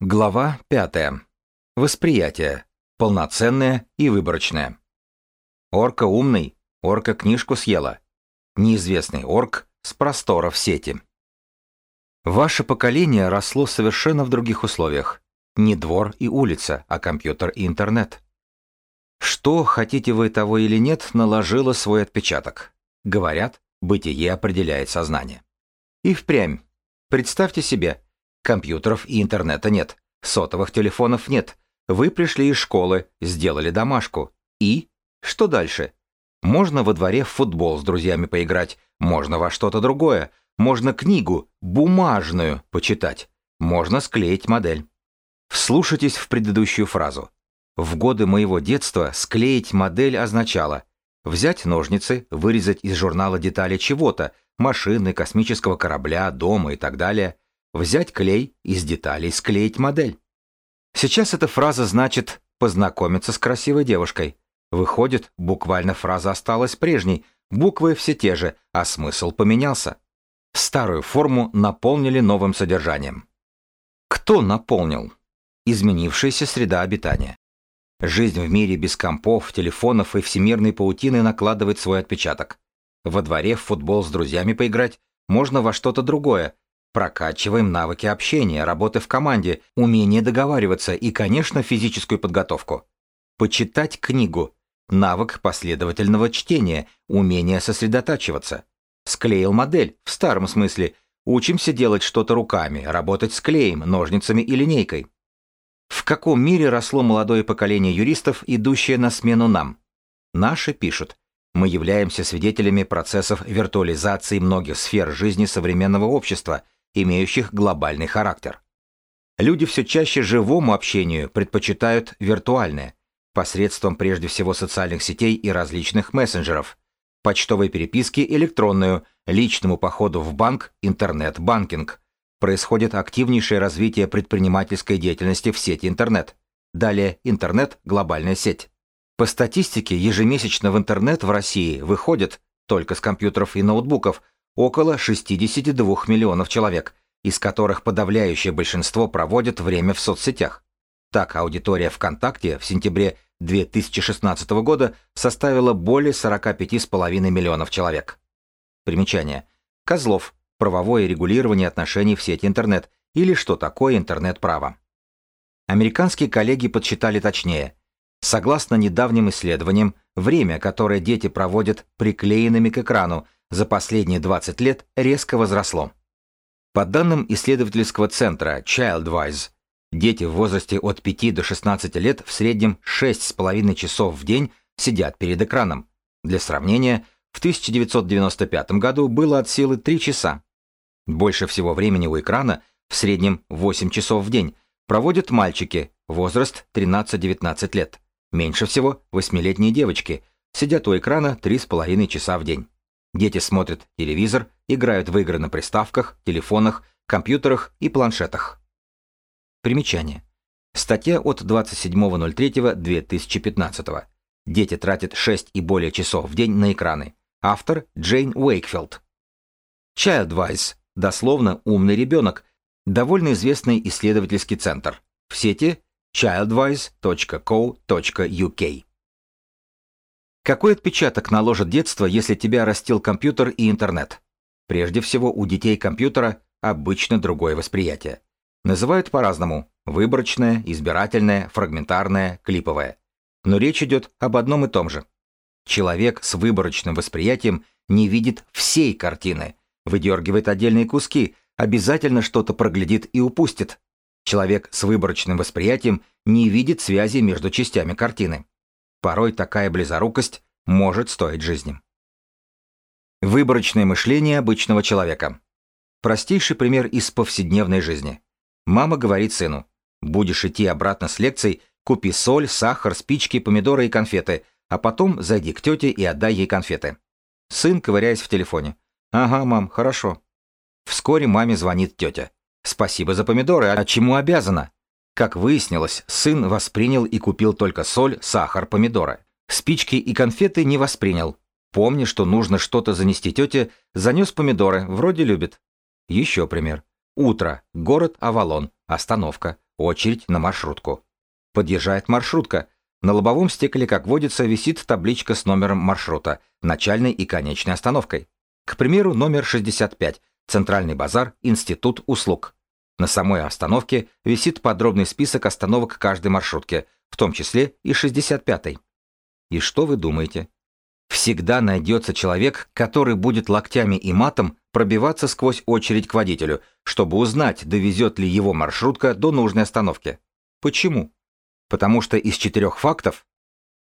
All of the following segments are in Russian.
Глава 5. Восприятие. Полноценное и выборочное. Орка умный, орка книжку съела. Неизвестный орк с просторов сети. Ваше поколение росло совершенно в других условиях. Не двор и улица, а компьютер и интернет. Что, хотите вы того или нет, наложило свой отпечаток. Говорят, бытие определяет сознание. И впрямь. Представьте себе – Компьютеров и интернета нет, сотовых телефонов нет. Вы пришли из школы, сделали домашку. И? Что дальше? Можно во дворе в футбол с друзьями поиграть, можно во что-то другое, можно книгу, бумажную, почитать, можно склеить модель. Вслушайтесь в предыдущую фразу. В годы моего детства склеить модель означало взять ножницы, вырезать из журнала детали чего-то, машины, космического корабля, дома и так далее – Взять клей, из деталей склеить модель. Сейчас эта фраза значит «познакомиться с красивой девушкой». Выходит, буквально фраза осталась прежней, буквы все те же, а смысл поменялся. Старую форму наполнили новым содержанием. Кто наполнил? Изменившаяся среда обитания. Жизнь в мире без компов, телефонов и всемирной паутины накладывает свой отпечаток. Во дворе в футбол с друзьями поиграть можно во что-то другое, Прокачиваем навыки общения, работы в команде, умение договариваться и, конечно, физическую подготовку. Почитать книгу. Навык последовательного чтения, умение сосредотачиваться. Склеил модель, в старом смысле. Учимся делать что-то руками, работать с клеем, ножницами и линейкой. В каком мире росло молодое поколение юристов, идущее на смену нам? Наши пишут. Мы являемся свидетелями процессов виртуализации многих сфер жизни современного общества – имеющих глобальный характер. Люди все чаще живому общению предпочитают виртуальное, посредством прежде всего социальных сетей и различных мессенджеров, почтовой переписки электронную, личному походу в банк, интернет-банкинг. Происходит активнейшее развитие предпринимательской деятельности в сети интернет. Далее интернет – глобальная сеть. По статистике, ежемесячно в интернет в России выходит, только с компьютеров и ноутбуков, около 62 миллионов человек, из которых подавляющее большинство проводят время в соцсетях. Так, аудитория ВКонтакте в сентябре 2016 года составила более 45,5 миллионов человек. Примечание. Козлов. Правовое регулирование отношений в сети интернет или что такое интернет-право. Американские коллеги подсчитали точнее. Согласно недавним исследованиям, время, которое дети проводят приклеенными к экрану – за последние 20 лет резко возросло. По данным исследовательского центра ChildWise, дети в возрасте от 5 до 16 лет в среднем 6,5 часов в день сидят перед экраном. Для сравнения, в 1995 году было от силы 3 часа. Больше всего времени у экрана, в среднем 8 часов в день, проводят мальчики, возраст 13-19 лет. Меньше всего 8-летние девочки, сидят у экрана 3,5 часа в день. Дети смотрят телевизор, играют в игры на приставках, телефонах, компьютерах и планшетах. Примечание. Статья от 27.03.2015. Дети тратят 6 и более часов в день на экраны. Автор Джейн Уэйкфилд. Childwise, дословно «умный ребенок», довольно известный исследовательский центр. В сети childwise.co.uk. Какой отпечаток наложит детство, если тебя растил компьютер и интернет? Прежде всего, у детей компьютера обычно другое восприятие. Называют по-разному – выборочное, избирательное, фрагментарное, клиповое. Но речь идет об одном и том же. Человек с выборочным восприятием не видит всей картины, выдергивает отдельные куски, обязательно что-то проглядит и упустит. Человек с выборочным восприятием не видит связи между частями картины. Порой такая близорукость может стоить жизни. Выборочное мышление обычного человека. Простейший пример из повседневной жизни. Мама говорит сыну, будешь идти обратно с лекцией, купи соль, сахар, спички, помидоры и конфеты, а потом зайди к тете и отдай ей конфеты. Сын, ковыряясь в телефоне. «Ага, мам, хорошо». Вскоре маме звонит тетя. «Спасибо за помидоры, а чему обязана?» Как выяснилось, сын воспринял и купил только соль, сахар, помидоры. Спички и конфеты не воспринял. Помни, что нужно что-то занести тете, занес помидоры, вроде любит. Еще пример. Утро. Город Авалон. Остановка. Очередь на маршрутку. Подъезжает маршрутка. На лобовом стекле, как водится, висит табличка с номером маршрута, начальной и конечной остановкой. К примеру, номер 65, Центральный базар, Институт услуг. На самой остановке висит подробный список остановок каждой маршрутки, в том числе и 65-й. И что вы думаете? Всегда найдется человек, который будет локтями и матом пробиваться сквозь очередь к водителю, чтобы узнать, довезет ли его маршрутка до нужной остановки. Почему? Потому что из четырех фактов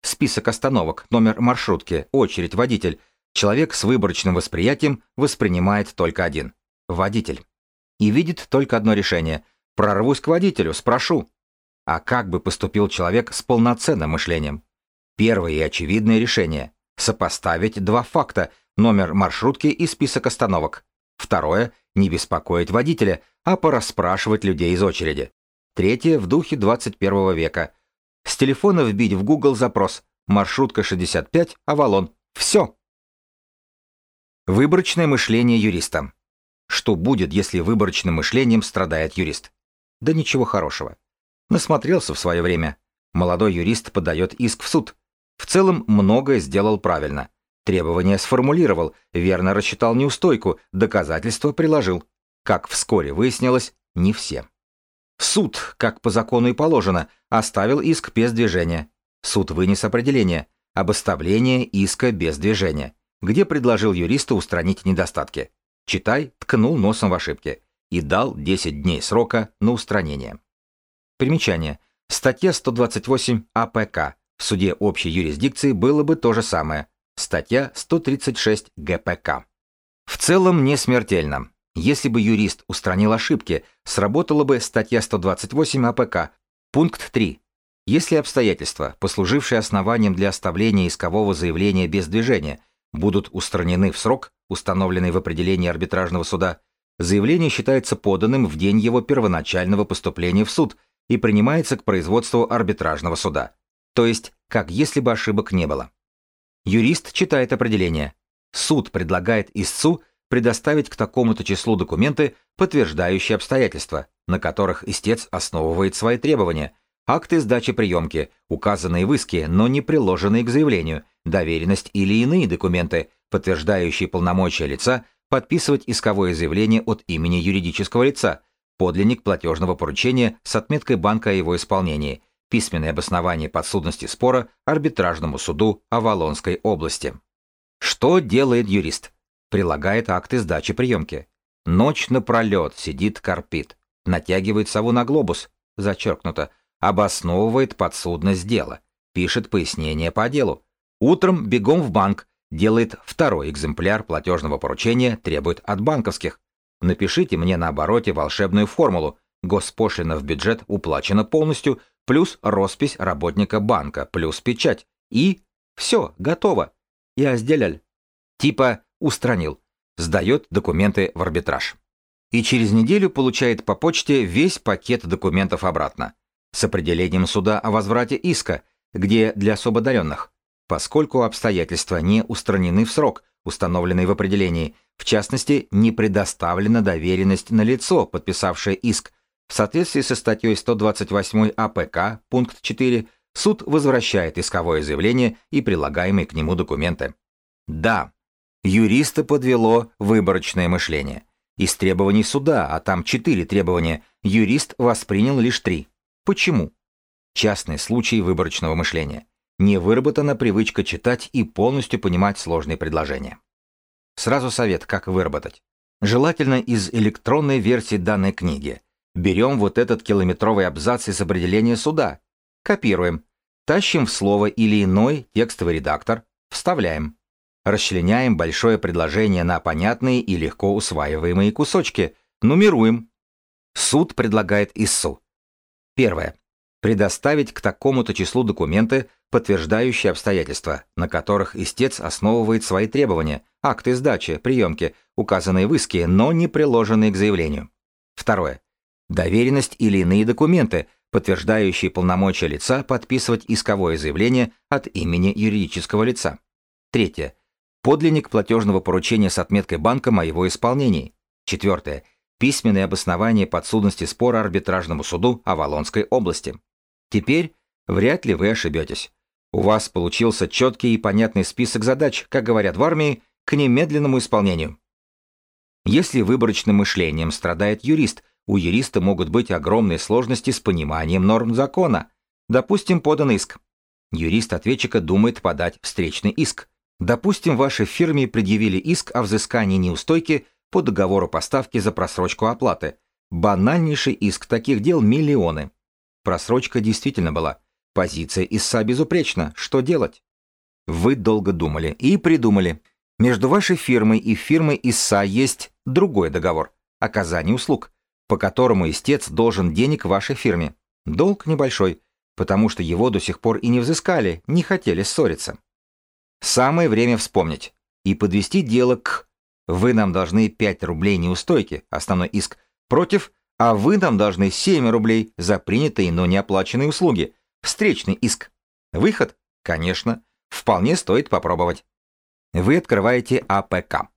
список остановок, номер маршрутки, очередь, водитель, человек с выборочным восприятием воспринимает только один – водитель и видит только одно решение – прорвусь к водителю, спрошу. А как бы поступил человек с полноценным мышлением? Первое и очевидное решение – сопоставить два факта – номер маршрутки и список остановок. Второе – не беспокоить водителя, а порасспрашивать людей из очереди. Третье – в духе 21 века. С телефона вбить в Google запрос «Маршрутка 65, Авалон». Все! Выборочное мышление юриста. Что будет, если выборочным мышлением страдает юрист? Да ничего хорошего. Насмотрелся в свое время. Молодой юрист подает иск в суд. В целом многое сделал правильно. Требования сформулировал, верно рассчитал неустойку, доказательства приложил. Как вскоре выяснилось, не все. Суд, как по закону и положено, оставил иск без движения. Суд вынес определение – об оставлении иска без движения, где предложил юристу устранить недостатки. Читай ткнул носом в ошибке и дал 10 дней срока на устранение. Примечание. Статья 128 АПК в суде общей юрисдикции было бы то же самое. Статья 136 ГПК. В целом не смертельно. Если бы юрист устранил ошибки, сработала бы статья 128 АПК, пункт 3. Если обстоятельства, послужившие основанием для оставления искового заявления без движения, будут устранены в срок, установленный в определении арбитражного суда, заявление считается поданным в день его первоначального поступления в суд и принимается к производству арбитражного суда, то есть как если бы ошибок не было. Юрист читает определение. Суд предлагает истцу предоставить к такому-то числу документы, подтверждающие обстоятельства, на которых истец основывает свои требования, акты сдачи приемки, указанные в иске, но не приложенные к заявлению, доверенность или иные документы, подтверждающие полномочия лица, подписывать исковое заявление от имени юридического лица, подлинник платежного поручения с отметкой банка о его исполнении, письменное обоснование подсудности спора арбитражному суду Авалонской области. Что делает юрист? Прилагает акты сдачи приемки. Ночь напролет сидит корпит, натягивает сову на глобус, зачеркнуто, обосновывает подсудность дела, пишет пояснение по делу, Утром бегом в банк, делает второй экземпляр платежного поручения, требует от банковских. Напишите мне на обороте волшебную формулу «Госпошлина в бюджет уплачена полностью», плюс роспись работника банка, плюс печать. И все, готово. Я сделал. Типа устранил. Сдает документы в арбитраж. И через неделю получает по почте весь пакет документов обратно. С определением суда о возврате иска, где для особо одаренных поскольку обстоятельства не устранены в срок, установленный в определении, в частности, не предоставлена доверенность на лицо, подписавшее иск. В соответствии со статьей 128 АПК, пункт 4, суд возвращает исковое заявление и прилагаемые к нему документы. Да, юриста подвело выборочное мышление. Из требований суда, а там четыре требования, юрист воспринял лишь три. Почему? Частный случай выборочного мышления не выработана привычка читать и полностью понимать сложные предложения. Сразу совет, как выработать. Желательно из электронной версии данной книги. Берем вот этот километровый абзац из определения суда, копируем, тащим в слово или иной текстовый редактор, вставляем. Расчленяем большое предложение на понятные и легко усваиваемые кусочки, нумеруем. Суд предлагает ИСУ. Первое предоставить к такому-то числу документы, подтверждающие обстоятельства, на которых истец основывает свои требования, акты сдачи, приемки, указанные в иске, но не приложенные к заявлению. Второе. Доверенность или иные документы, подтверждающие полномочия лица подписывать исковое заявление от имени юридического лица. Третье. Подлинник платежного поручения с отметкой банка моего исполнения. Четвертое. Письменное обоснование подсудности спора арбитражному суду о Авалонской области. Теперь вряд ли вы ошибетесь. У вас получился четкий и понятный список задач, как говорят в армии, к немедленному исполнению. Если выборочным мышлением страдает юрист, у юриста могут быть огромные сложности с пониманием норм закона. Допустим, подан иск. Юрист ответчика думает подать встречный иск. Допустим, вашей фирме предъявили иск о взыскании неустойки по договору поставки за просрочку оплаты. Банальнейший иск таких дел миллионы. Просрочка действительно была. Позиция ИСА безупречна. Что делать? Вы долго думали и придумали. Между вашей фирмой и фирмой ИСА есть другой договор – оказание услуг, по которому истец должен денег вашей фирме. Долг небольшой, потому что его до сих пор и не взыскали, не хотели ссориться. Самое время вспомнить и подвести дело к... Вы нам должны 5 рублей неустойки, основной иск, против а вы нам должны 7 рублей за принятые, но не оплаченные услуги. Встречный иск. Выход? Конечно. Вполне стоит попробовать. Вы открываете АПК.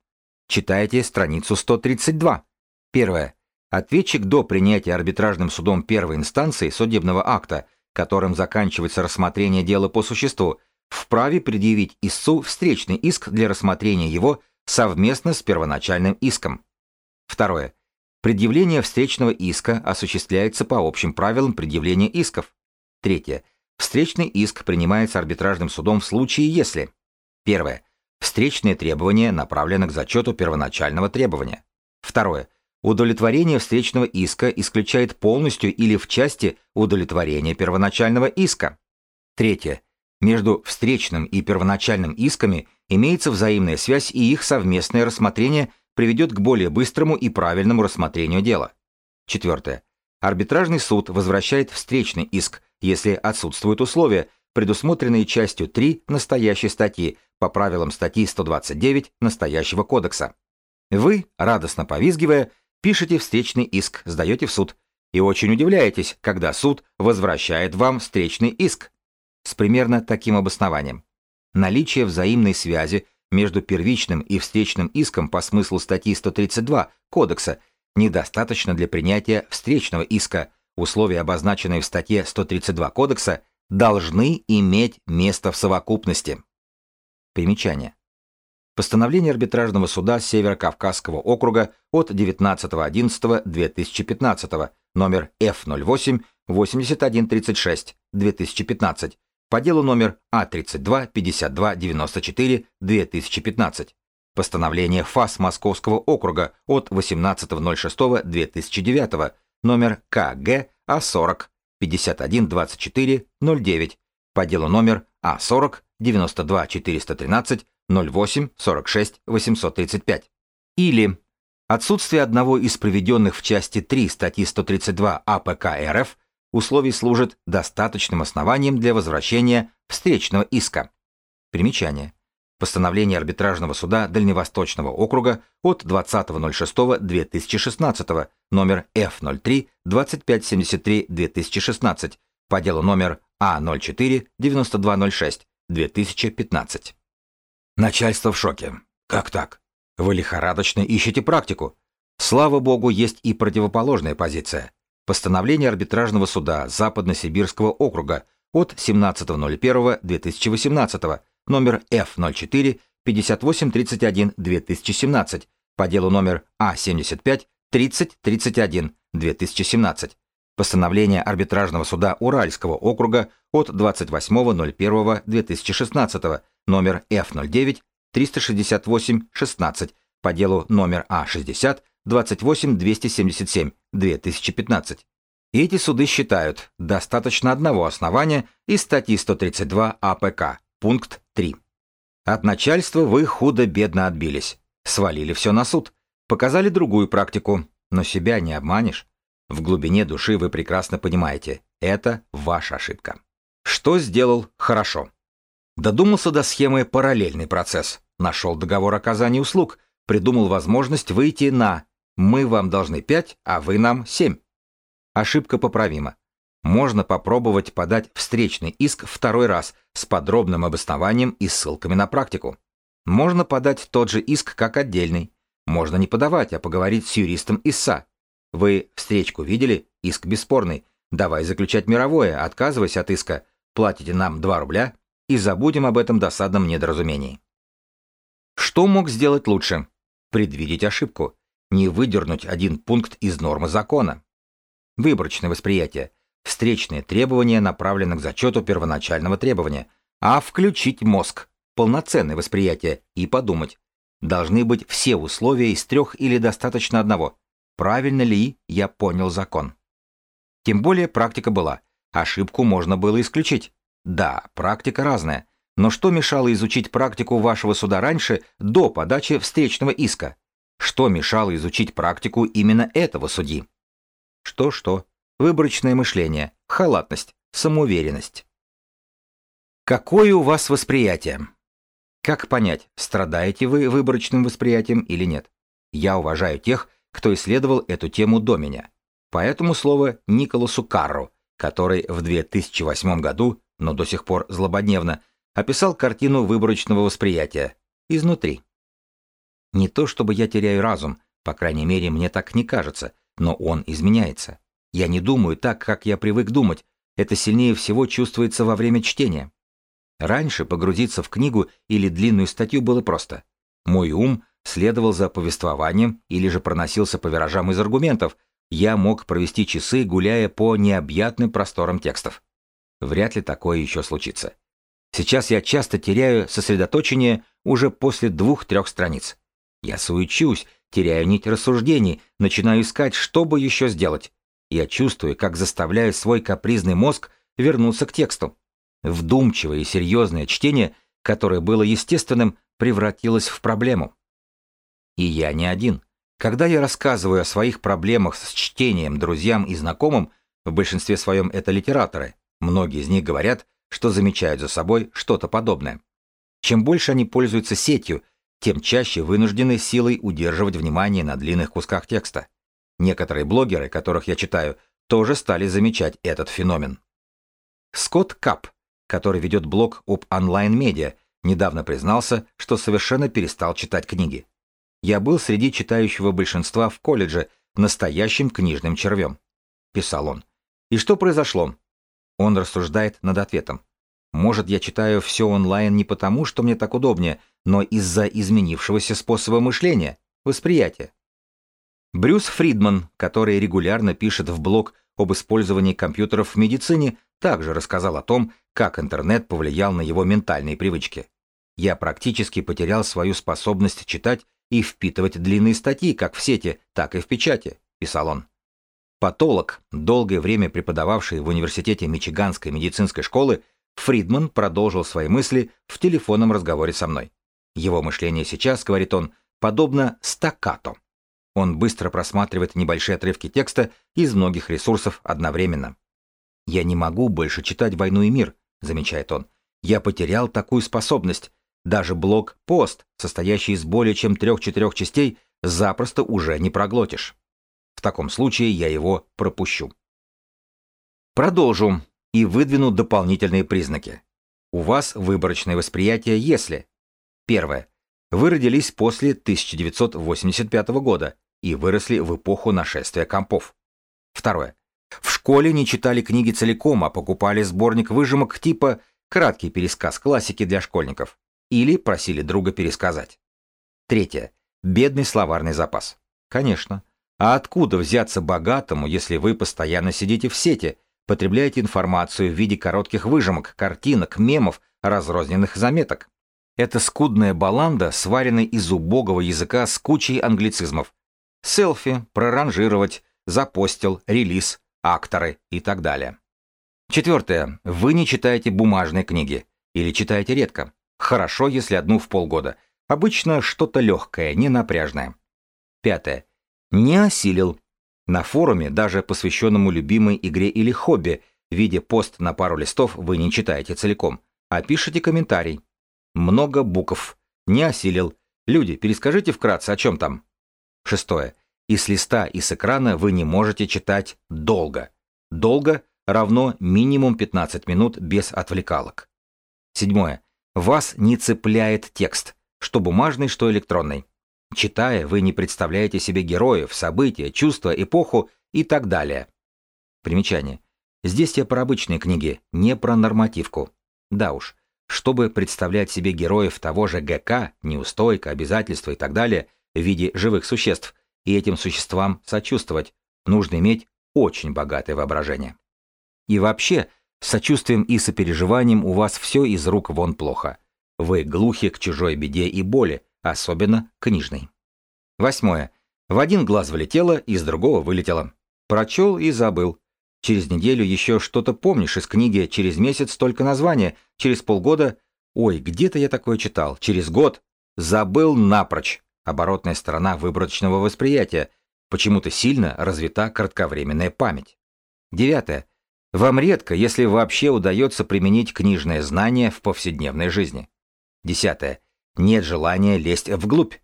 Читаете страницу 132. Первое. Ответчик до принятия арбитражным судом первой инстанции судебного акта, которым заканчивается рассмотрение дела по существу, вправе предъявить истцу встречный иск для рассмотрения его совместно с первоначальным иском. Второе. Предъявление встречного иска осуществляется по общим правилам предъявления исков. Третье. Встречный иск принимается арбитражным судом в случае, если Первое. Встречное требование направлено к зачету первоначального требования. Второе. Удовлетворение встречного иска исключает полностью или в части удовлетворение первоначального иска. Третье. Между встречным и первоначальным исками имеется взаимная связь и их совместное рассмотрение приведет к более быстрому и правильному рассмотрению дела. Четвертое. Арбитражный суд возвращает встречный иск, если отсутствуют условия, предусмотренные частью 3 настоящей статьи по правилам статьи 129 настоящего кодекса. Вы, радостно повизгивая, пишете встречный иск, сдаете в суд, и очень удивляетесь, когда суд возвращает вам встречный иск. С примерно таким обоснованием. Наличие взаимной связи между первичным и встречным иском по смыслу статьи 132 Кодекса недостаточно для принятия встречного иска. Условия, обозначенные в статье 132 Кодекса, должны иметь место в совокупности. Примечание. Постановление арбитражного суда Северо-Кавказского округа от 19.11.2015, номер F08-8136-2015, по делу номер А32-52-94-2015. Постановление ФАС Московского округа от 18.06.2009, номер КГ А40 51-24-09 по делу номер А40 92-413 08-46-835. Или отсутствие одного из приведенных в части 3 статьи 132 АПК РФ – условий служит достаточным основанием для возвращения встречного иска. Примечание. Постановление арбитражного суда Дальневосточного округа от 20.06.2016, номер F03 2573 2016, по делу номер А04 9206 2015. Начальство в шоке. Как так? Вы лихорадочно ищете практику. Слава богу, есть и противоположная позиция. Постановление арбитражного суда Западно-Сибирского округа от 17.01.2018 номер F04 5831 2017 по делу номер А75 3031 2017. Постановление арбитражного суда Уральского округа от 28.01.2016 номер F09 368 16 по делу номер А60 28 277 2015. Эти суды считают, достаточно одного основания из статьи 132 АПК, пункт 3. От начальства вы худо-бедно отбились, свалили все на суд, показали другую практику, но себя не обманешь. В глубине души вы прекрасно понимаете, это ваша ошибка. Что сделал хорошо? Додумался до схемы параллельный процесс, нашел договор оказания услуг, придумал возможность выйти на мы вам должны 5, а вы нам 7. Ошибка поправима. Можно попробовать подать встречный иск второй раз с подробным обоснованием и ссылками на практику. Можно подать тот же иск как отдельный. Можно не подавать, а поговорить с юристом ИСА. Вы встречку видели? Иск бесспорный. Давай заключать мировое, отказывайся от иска. Платите нам 2 рубля и забудем об этом досадном недоразумении. Что мог сделать лучше? Предвидеть ошибку не выдернуть один пункт из нормы закона. Выборочное восприятие. Встречные требования направлены к зачету первоначального требования, а включить мозг, полноценное восприятие и подумать. Должны быть все условия из трех или достаточно одного. Правильно ли я понял закон? Тем более практика была. Ошибку можно было исключить. Да, практика разная. Но что мешало изучить практику вашего суда раньше, до подачи встречного иска? Что мешало изучить практику именно этого судьи? Что-что? Выборочное мышление, халатность, самоуверенность. Какое у вас восприятие? Как понять, страдаете вы выборочным восприятием или нет? Я уважаю тех, кто исследовал эту тему до меня. Поэтому слово Николасу Карру, который в 2008 году, но до сих пор злободневно, описал картину выборочного восприятия изнутри. Не то чтобы я теряю разум, по крайней мере, мне так не кажется, но он изменяется. Я не думаю так, как я привык думать. Это сильнее всего чувствуется во время чтения. Раньше погрузиться в книгу или длинную статью было просто. Мой ум следовал за повествованием или же проносился по виражам из аргументов. Я мог провести часы, гуляя по необъятным просторам текстов. Вряд ли такое еще случится. Сейчас я часто теряю сосредоточение уже после двух-трех страниц. Я суечусь, теряю нить рассуждений, начинаю искать, что бы еще сделать. Я чувствую, как заставляю свой капризный мозг вернуться к тексту. Вдумчивое и серьезное чтение, которое было естественным, превратилось в проблему. И я не один. Когда я рассказываю о своих проблемах с чтением друзьям и знакомым, в большинстве своем это литераторы, многие из них говорят, что замечают за собой что-то подобное. Чем больше они пользуются сетью – тем чаще вынуждены силой удерживать внимание на длинных кусках текста. Некоторые блогеры, которых я читаю, тоже стали замечать этот феномен. Скотт Кап, который ведет блог об онлайн-медиа, недавно признался, что совершенно перестал читать книги. «Я был среди читающего большинства в колледже настоящим книжным червем», — писал он. «И что произошло?» Он рассуждает над ответом. Может, я читаю все онлайн не потому, что мне так удобнее, но из-за изменившегося способа мышления, восприятия. Брюс Фридман, который регулярно пишет в блог об использовании компьютеров в медицине, также рассказал о том, как интернет повлиял на его ментальные привычки. Я практически потерял свою способность читать и впитывать длинные статьи как в сети, так и в печати, писал он. Патолог, долгое время преподававший в университете Мичиганской медицинской школы, Фридман продолжил свои мысли в телефонном разговоре со мной. Его мышление сейчас, говорит он, подобно стаккато. Он быстро просматривает небольшие отрывки текста из многих ресурсов одновременно. «Я не могу больше читать «Войну и мир», — замечает он. «Я потерял такую способность. Даже блок-пост, состоящий из более чем трех-четырех частей, запросто уже не проглотишь. В таком случае я его пропущу». Продолжу и выдвинут дополнительные признаки. У вас выборочное восприятие, если... Первое. Вы родились после 1985 года и выросли в эпоху нашествия компов. Второе. В школе не читали книги целиком, а покупали сборник выжимок типа «Краткий пересказ классики для школьников» или просили друга пересказать. Третье. Бедный словарный запас. Конечно. А откуда взяться богатому, если вы постоянно сидите в сети, потребляете информацию в виде коротких выжимок, картинок, мемов, разрозненных заметок. Это скудная баланда, сваренная из убогого языка с кучей англицизмов. Селфи, проранжировать, запостил, релиз, акторы и так далее. Четвертое. Вы не читаете бумажные книги. Или читаете редко. Хорошо, если одну в полгода. Обычно что-то легкое, не напряжное. Пятое. Не осилил. На форуме, даже посвященному любимой игре или хобби, в виде пост на пару листов вы не читаете целиком, а пишите комментарий. Много букв. Не осилил. Люди, перескажите вкратце, о чем там. Шестое. И с листа, и с экрана вы не можете читать долго. Долго равно минимум 15 минут без отвлекалок. Седьмое. Вас не цепляет текст, что бумажный, что электронный. Читая, вы не представляете себе героев, события, чувства, эпоху и так далее. Примечание. Здесь я про обычные книги, не про нормативку. Да уж, чтобы представлять себе героев того же ГК, неустойка, обязательства и так далее, в виде живых существ, и этим существам сочувствовать, нужно иметь очень богатое воображение. И вообще, с сочувствием и сопереживанием у вас все из рук вон плохо. Вы глухи к чужой беде и боли, особенно книжный. Восьмое. В один глаз вылетело, из другого вылетело. Прочел и забыл. Через неделю еще что-то помнишь из книги, через месяц только название, через полгода... Ой, где-то я такое читал. Через год. Забыл напрочь. Оборотная сторона выборочного восприятия. Почему-то сильно развита кратковременная память. Девятое. Вам редко, если вообще удается применить книжное знание в повседневной жизни. Десятое. Нет желания лезть вглубь.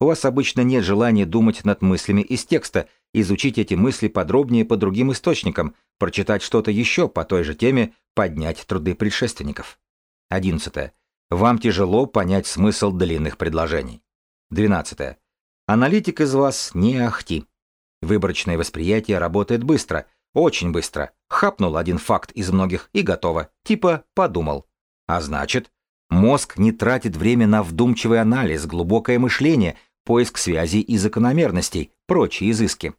У вас обычно нет желания думать над мыслями из текста, изучить эти мысли подробнее по другим источникам, прочитать что-то еще по той же теме, поднять труды предшественников. 11. Вам тяжело понять смысл длинных предложений. 12. Аналитик из вас не ахти. Выборочное восприятие работает быстро, очень быстро. Хапнул один факт из многих и готово, типа подумал. А значит, Мозг не тратит время на вдумчивый анализ, глубокое мышление, поиск связей и закономерностей, прочие изыски.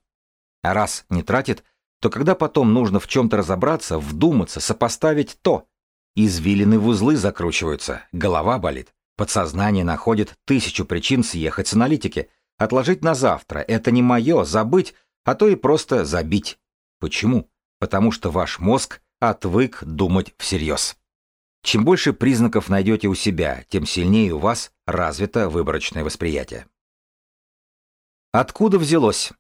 А раз не тратит, то когда потом нужно в чем-то разобраться, вдуматься, сопоставить то, извилины в узлы закручиваются, голова болит, подсознание находит тысячу причин съехать с аналитики, отложить на завтра, это не мое, забыть, а то и просто забить. Почему? Потому что ваш мозг отвык думать всерьез. Чем больше признаков найдете у себя, тем сильнее у вас развито выборочное восприятие. Откуда взялось?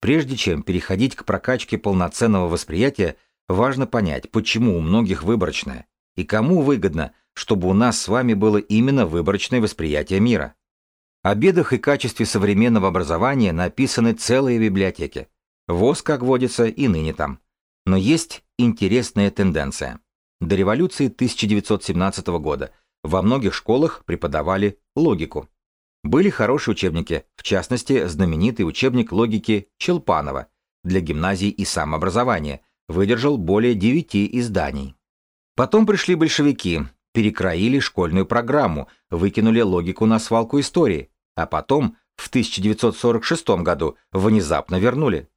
Прежде чем переходить к прокачке полноценного восприятия, важно понять, почему у многих выборочное, и кому выгодно, чтобы у нас с вами было именно выборочное восприятие мира. О бедах и качестве современного образования написаны целые библиотеки. ВОЗ, как водится, и ныне там. Но есть интересная тенденция – до революции 1917 года во многих школах преподавали логику. Были хорошие учебники, в частности, знаменитый учебник логики Челпанова для гимназии и самообразования, выдержал более 9 изданий. Потом пришли большевики, перекроили школьную программу, выкинули логику на свалку истории, а потом в 1946 году внезапно вернули.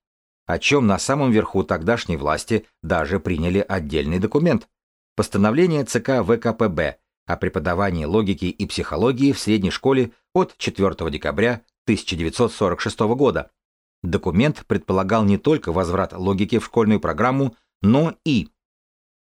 О чем на самом верху тогдашней власти даже приняли отдельный документ – постановление ЦК ВКПБ о преподавании логики и психологии в средней школе от 4 декабря 1946 года. Документ предполагал не только возврат логики в школьную программу, но и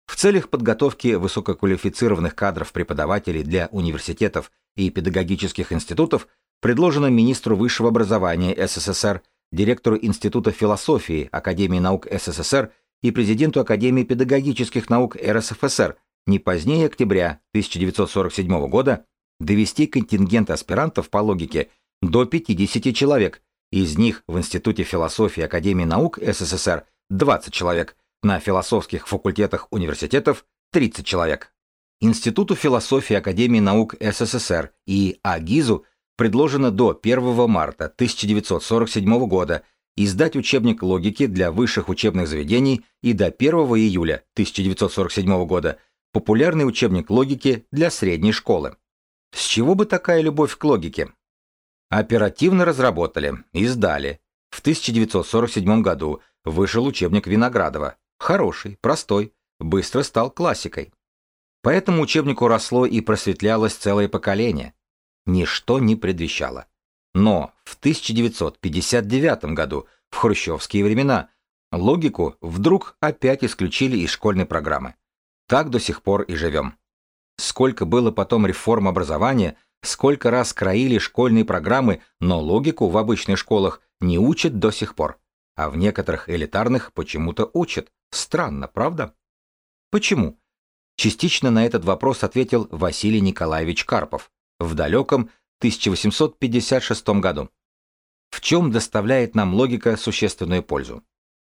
в целях подготовки высококвалифицированных кадров преподавателей для университетов и педагогических институтов предложено министру высшего образования СССР, директору Института философии Академии наук СССР и президенту Академии педагогических наук РСФСР не позднее октября 1947 года довести контингент аспирантов по логике до 50 человек, из них в Институте философии Академии наук СССР 20 человек, на философских факультетах университетов 30 человек. Институту философии Академии наук СССР и АГИЗу предложено до 1 марта 1947 года – издать учебник логики для высших учебных заведений и до 1 июля 1947 года популярный учебник логики для средней школы. С чего бы такая любовь к логике? Оперативно разработали, издали. В 1947 году вышел учебник Виноградова. Хороший, простой, быстро стал классикой. По этому учебнику росло и просветлялось целое поколение. Ничто не предвещало. Но в 1959 году, в хрущевские времена, логику вдруг опять исключили из школьной программы. Так до сих пор и живем. Сколько было потом реформ образования, сколько раз краили школьные программы, но логику в обычных школах не учат до сих пор. А в некоторых элитарных почему-то учат. Странно, правда? Почему? Частично на этот вопрос ответил Василий Николаевич Карпов в далеком 1856 году. В чем доставляет нам логика существенную пользу?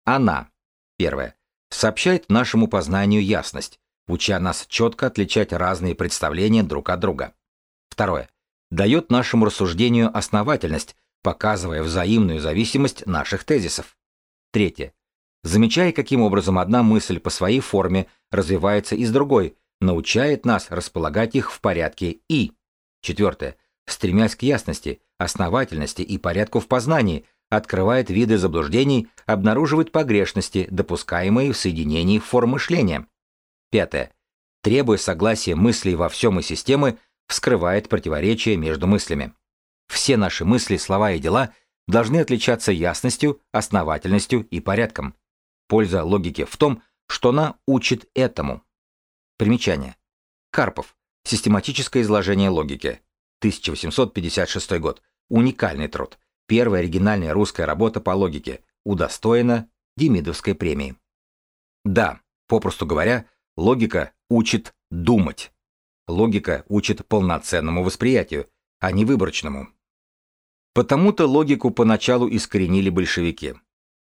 Она, первое, сообщает нашему познанию ясность, уча нас четко отличать разные представления друг от друга. Второе, дает нашему рассуждению основательность, показывая взаимную зависимость наших тезисов. Третье, замечая, каким образом одна мысль по своей форме развивается из другой, научает нас располагать их в порядке «и». Четвертое, стремясь к ясности, основательности и порядку в познании, открывает виды заблуждений, обнаруживает погрешности, допускаемые в соединении форм мышления. Пятое. Требуя согласия мыслей во всем и системы, вскрывает противоречия между мыслями. Все наши мысли, слова и дела должны отличаться ясностью, основательностью и порядком. Польза логики в том, что она учит этому. Примечание. Карпов. Систематическое изложение логики. 1856 год. Уникальный труд. Первая оригинальная русская работа по логике. Удостоена Демидовской премии. Да, попросту говоря, логика учит думать. Логика учит полноценному восприятию, а не выборочному. Потому-то логику поначалу искоренили большевики.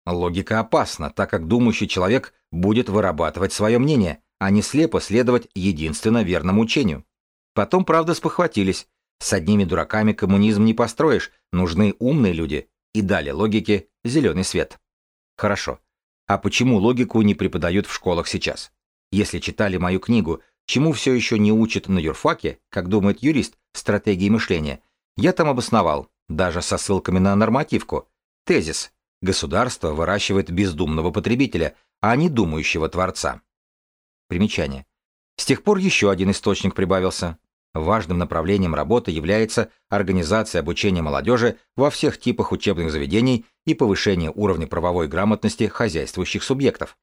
Логика опасна, так как думающий человек будет вырабатывать свое мнение, а не слепо следовать единственно верному учению. Потом, правда, спохватились, с одними дураками коммунизм не построишь, нужны умные люди. И далее логике зеленый свет. Хорошо. А почему логику не преподают в школах сейчас? Если читали мою книгу «Чему все еще не учат на юрфаке», как думает юрист, стратегии мышления, я там обосновал, даже со ссылками на нормативку, тезис «Государство выращивает бездумного потребителя, а не думающего творца». Примечание. С тех пор еще один источник прибавился Важным направлением работы является организация обучения молодежи во всех типах учебных заведений и повышение уровня правовой грамотности хозяйствующих субъектов.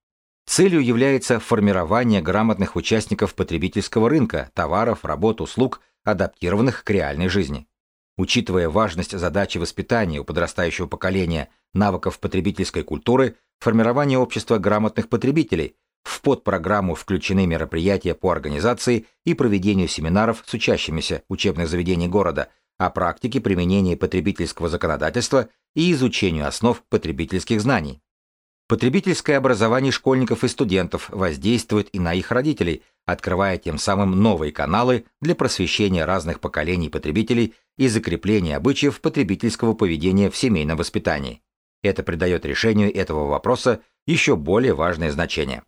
Целью является формирование грамотных участников потребительского рынка, товаров, работ, услуг, адаптированных к реальной жизни. Учитывая важность задачи воспитания у подрастающего поколения навыков потребительской культуры, формирование общества грамотных потребителей – в подпрограмму включены мероприятия по организации и проведению семинаров с учащимися учебных заведений города о практике применения потребительского законодательства и изучению основ потребительских знаний. Потребительское образование школьников и студентов воздействует и на их родителей, открывая тем самым новые каналы для просвещения разных поколений потребителей и закрепления обычаев потребительского поведения в семейном воспитании. Это придает решению этого вопроса еще более важное значение.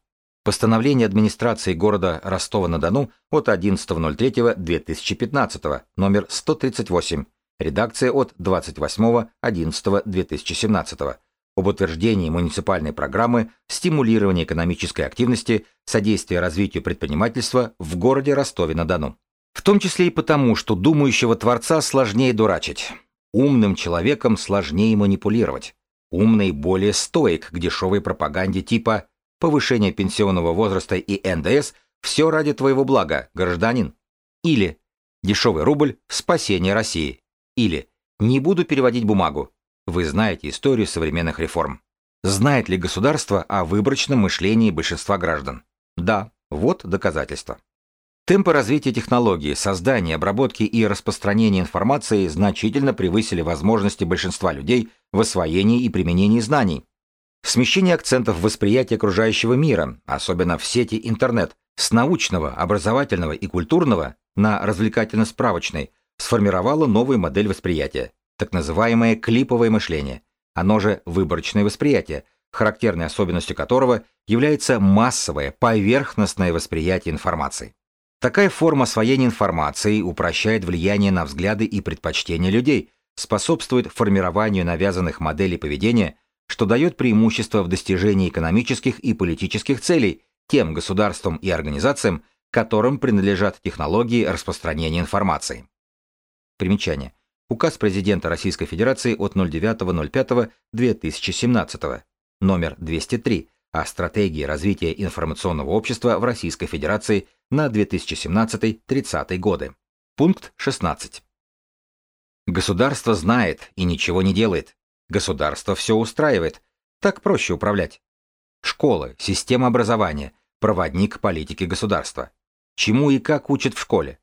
Постановление администрации города Ростова-на-Дону от 11.03.2015, номер 138, редакция от 28.11.2017, об утверждении муниципальной программы стимулирования экономической активности, содействия развитию предпринимательства в городе Ростове-на-Дону. В том числе и потому, что думающего творца сложнее дурачить. Умным человеком сложнее манипулировать. Умный более стоек к дешевой пропаганде типа повышение пенсионного возраста и НДС – все ради твоего блага, гражданин. Или дешевый рубль – спасение России. Или не буду переводить бумагу. Вы знаете историю современных реформ. Знает ли государство о выборочном мышлении большинства граждан? Да, вот доказательства. Темпы развития технологий, создания, обработки и распространения информации значительно превысили возможности большинства людей в освоении и применении знаний, Смещение акцентов восприятия окружающего мира, особенно в сети интернет, с научного, образовательного и культурного на развлекательно-справочный, сформировало новую модель восприятия, так называемое клиповое мышление, оно же выборочное восприятие, характерной особенностью которого является массовое, поверхностное восприятие информации. Такая форма освоения информации упрощает влияние на взгляды и предпочтения людей, способствует формированию навязанных моделей поведения – что дает преимущество в достижении экономических и политических целей тем государствам и организациям, которым принадлежат технологии распространения информации. Примечание. Указ президента Российской Федерации от 09.05.2017, номер 203, о стратегии развития информационного общества в Российской Федерации на 2017-30 годы. Пункт 16. Государство знает и ничего не делает. Государство все устраивает. Так проще управлять. Школы, система образования, проводник политики государства. Чему и как учат в школе.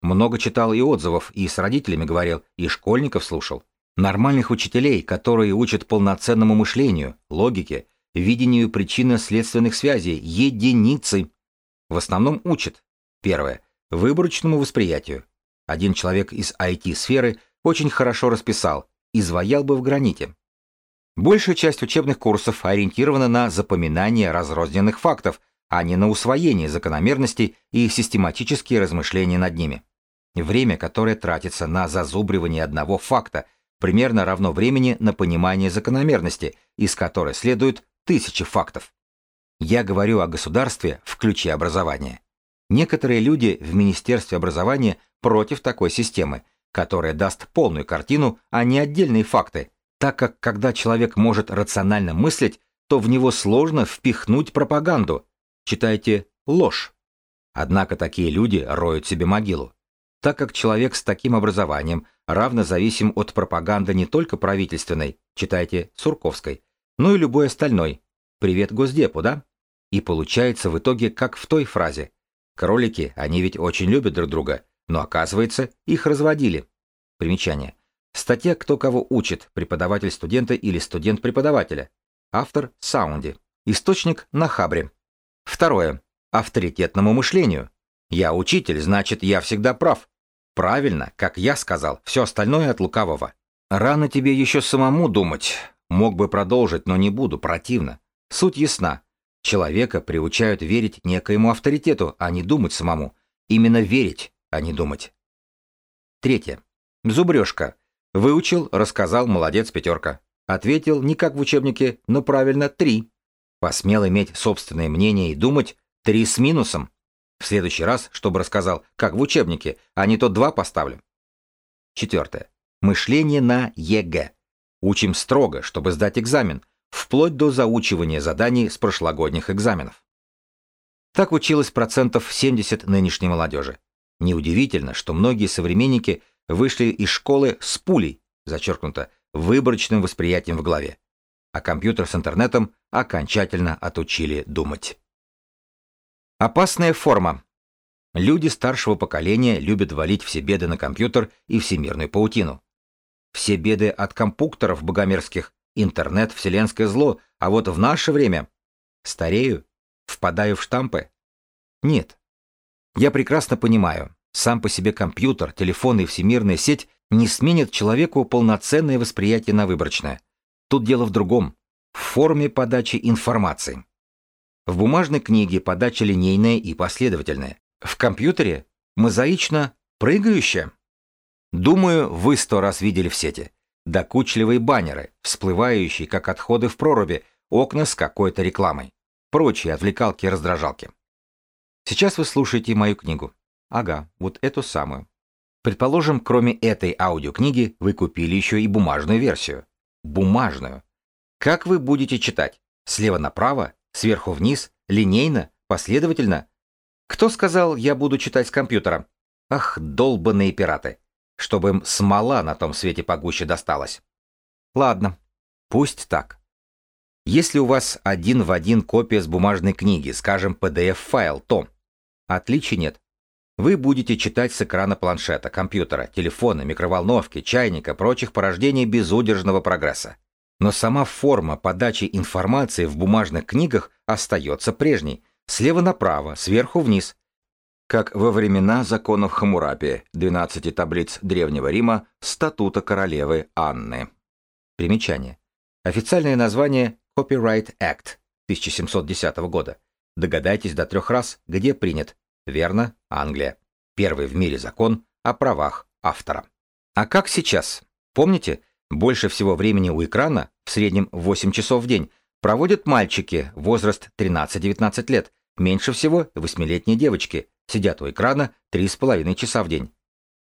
Много читал и отзывов, и с родителями говорил, и школьников слушал. Нормальных учителей, которые учат полноценному мышлению, логике, видению причинно-следственных связей, единицы. В основном учат. Первое. Выборочному восприятию. Один человек из IT-сферы очень хорошо расписал, изваял бы в граните. Большая часть учебных курсов ориентирована на запоминание разрозненных фактов, а не на усвоение закономерностей и систематические размышления над ними. Время, которое тратится на зазубривание одного факта, примерно равно времени на понимание закономерности, из которой следуют тысячи фактов. Я говорю о государстве в ключе образования. Некоторые люди в Министерстве образования против такой системы, которая даст полную картину, а не отдельные факты, так как когда человек может рационально мыслить, то в него сложно впихнуть пропаганду. Читайте «ложь». Однако такие люди роют себе могилу. Так как человек с таким образованием равно зависим от пропаганды не только правительственной, читайте Сурковской, но и любой остальной. Привет Госдепу, да? И получается в итоге, как в той фразе. Кролики, они ведь очень любят друг друга – но оказывается, их разводили. Примечание. Статья «Кто кого учит. Преподаватель студента или студент преподавателя». Автор – Саунди. Источник – на Хабре. Второе. Авторитетному мышлению. «Я учитель, значит, я всегда прав». Правильно, как я сказал, все остальное от лукавого. Рано тебе еще самому думать. Мог бы продолжить, но не буду, противно. Суть ясна. Человека приучают верить некоему авторитету, а не думать самому. Именно верить, а не думать. Третье. Зубрежка. Выучил, рассказал, молодец, пятерка. Ответил не как в учебнике, но правильно три. Посмел иметь собственное мнение и думать три с минусом. В следующий раз, чтобы рассказал, как в учебнике, а не то два поставлю. Четвертое. Мышление на ЕГЭ. Учим строго, чтобы сдать экзамен, вплоть до заучивания заданий с прошлогодних экзаменов. Так училось процентов 70 нынешней молодежи. Неудивительно, что многие современники вышли из школы с пулей, зачеркнуто, выборочным восприятием в голове, а компьютер с интернетом окончательно отучили думать. Опасная форма. Люди старшего поколения любят валить все беды на компьютер и всемирную паутину. Все беды от компьютеров богомерзких, интернет – вселенское зло, а вот в наше время старею, впадаю в штампы. Нет, я прекрасно понимаю, сам по себе компьютер, телефон и всемирная сеть не сменят человеку полноценное восприятие на выборочное. Тут дело в другом – в форме подачи информации. В бумажной книге подача линейная и последовательная. В компьютере – мозаично прыгающая. Думаю, вы сто раз видели в сети. Докучливые баннеры, всплывающие, как отходы в проруби, окна с какой-то рекламой. Прочие отвлекалки и раздражалки. Сейчас вы слушаете мою книгу. Ага, вот эту самую. Предположим, кроме этой аудиокниги вы купили еще и бумажную версию. Бумажную. Как вы будете читать? Слева направо, сверху вниз, линейно, последовательно? Кто сказал, я буду читать с компьютера? Ах, долбанные пираты. Чтобы им смола на том свете погуще досталась. Ладно, пусть так. Если у вас один в один копия с бумажной книги, скажем, PDF-файл, то Отличий нет. Вы будете читать с экрана планшета, компьютера, телефона, микроволновки, чайника, прочих порождений безудержного прогресса. Но сама форма подачи информации в бумажных книгах остается прежней, слева направо, сверху вниз. Как во времена законов Хамурапи, 12 таблиц Древнего Рима, статута королевы Анны. Примечание. Официальное название Copyright Act 1710 года. Догадайтесь до трех раз, где принят. Верно, Англия. Первый в мире закон о правах автора. А как сейчас? Помните, больше всего времени у экрана, в среднем 8 часов в день, проводят мальчики, возраст 13-19 лет, меньше всего 8-летние девочки, сидят у экрана 3,5 часа в день.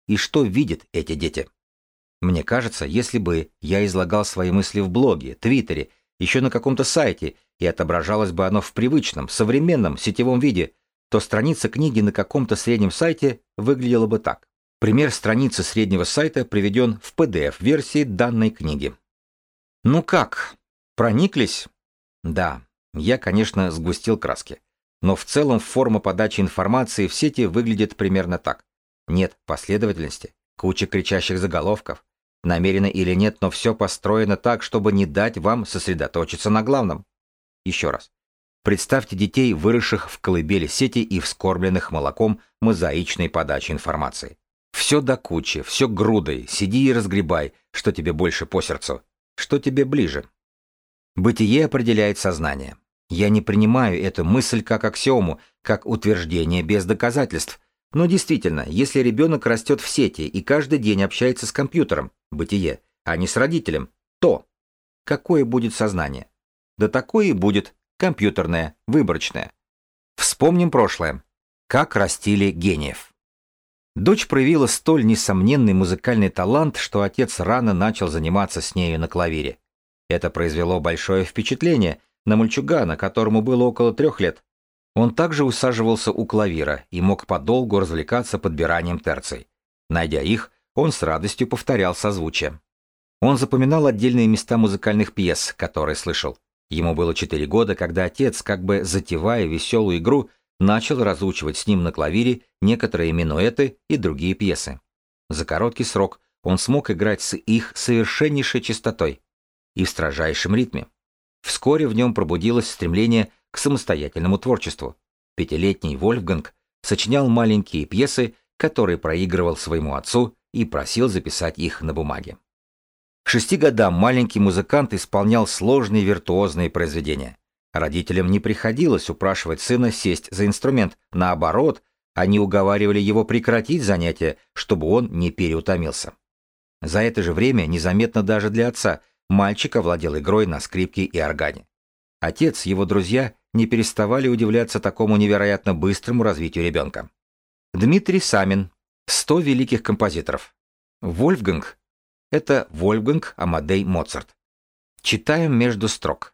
И что видят эти дети? Мне кажется, если бы я излагал свои мысли в блоге, твиттере, еще на каком-то сайте, и отображалось бы оно в привычном, современном, сетевом виде, то страница книги на каком-то среднем сайте выглядела бы так. Пример страницы среднего сайта приведен в PDF-версии данной книги. Ну как, прониклись? Да, я, конечно, сгустил краски. Но в целом форма подачи информации в сети выглядит примерно так. Нет последовательности, куча кричащих заголовков. Намеренно или нет, но все построено так, чтобы не дать вам сосредоточиться на главном. Еще раз. Представьте детей, выросших в колыбели сети и вскормленных молоком мозаичной подачи информации. Все до кучи, все грудой, сиди и разгребай, что тебе больше по сердцу, что тебе ближе. Бытие определяет сознание. Я не принимаю эту мысль как аксиому, как утверждение без доказательств. Но действительно, если ребенок растет в сети и каждый день общается с компьютером, бытие, а не с родителем, то какое будет сознание? Да такое и будет, компьютерное, выборочное. Вспомним прошлое. Как растили гениев. Дочь проявила столь несомненный музыкальный талант, что отец рано начал заниматься с нею на клавире. Это произвело большое впечатление на мальчугана, которому было около трех лет. Он также усаживался у клавира и мог подолгу развлекаться подбиранием терций. Найдя их, он с радостью повторял созвучие. Он запоминал отдельные места музыкальных пьес, которые слышал. Ему было четыре года, когда отец, как бы затевая веселую игру, начал разучивать с ним на клавире некоторые минуэты и другие пьесы. За короткий срок он смог играть с их совершеннейшей чистотой и в строжайшем ритме. Вскоре в нем пробудилось стремление к самостоятельному творчеству. Пятилетний Вольфганг сочинял маленькие пьесы, которые проигрывал своему отцу и просил записать их на бумаге. Шести годам маленький музыкант исполнял сложные виртуозные произведения. Родителям не приходилось упрашивать сына сесть за инструмент. Наоборот, они уговаривали его прекратить занятия, чтобы он не переутомился. За это же время, незаметно даже для отца, мальчик овладел игрой на скрипке и органе. Отец, его друзья не переставали удивляться такому невероятно быстрому развитию ребенка. Дмитрий Самин. сто великих композиторов. Вольфганг это Вольфганг Амадей Моцарт. Читаем между строк.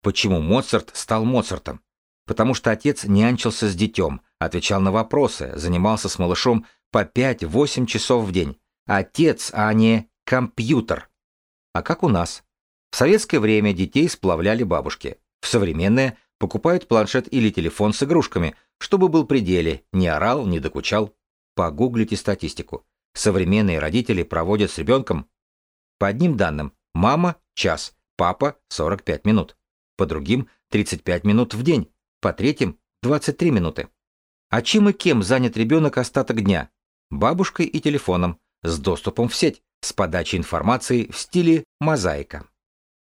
Почему Моцарт стал Моцартом? Потому что отец нянчился с детем, отвечал на вопросы, занимался с малышом по 5-8 часов в день. Отец, а не компьютер. А как у нас? В советское время детей сплавляли бабушки. В современное покупают планшет или телефон с игрушками, чтобы был при деле, не орал, не докучал. Погуглите статистику. Современные родители проводят с ребенком по одним данным, мама – час, папа – 45 минут, по другим – 35 минут в день, по третьим – 23 минуты. А чем и кем занят ребенок остаток дня? Бабушкой и телефоном, с доступом в сеть, с подачей информации в стиле мозаика.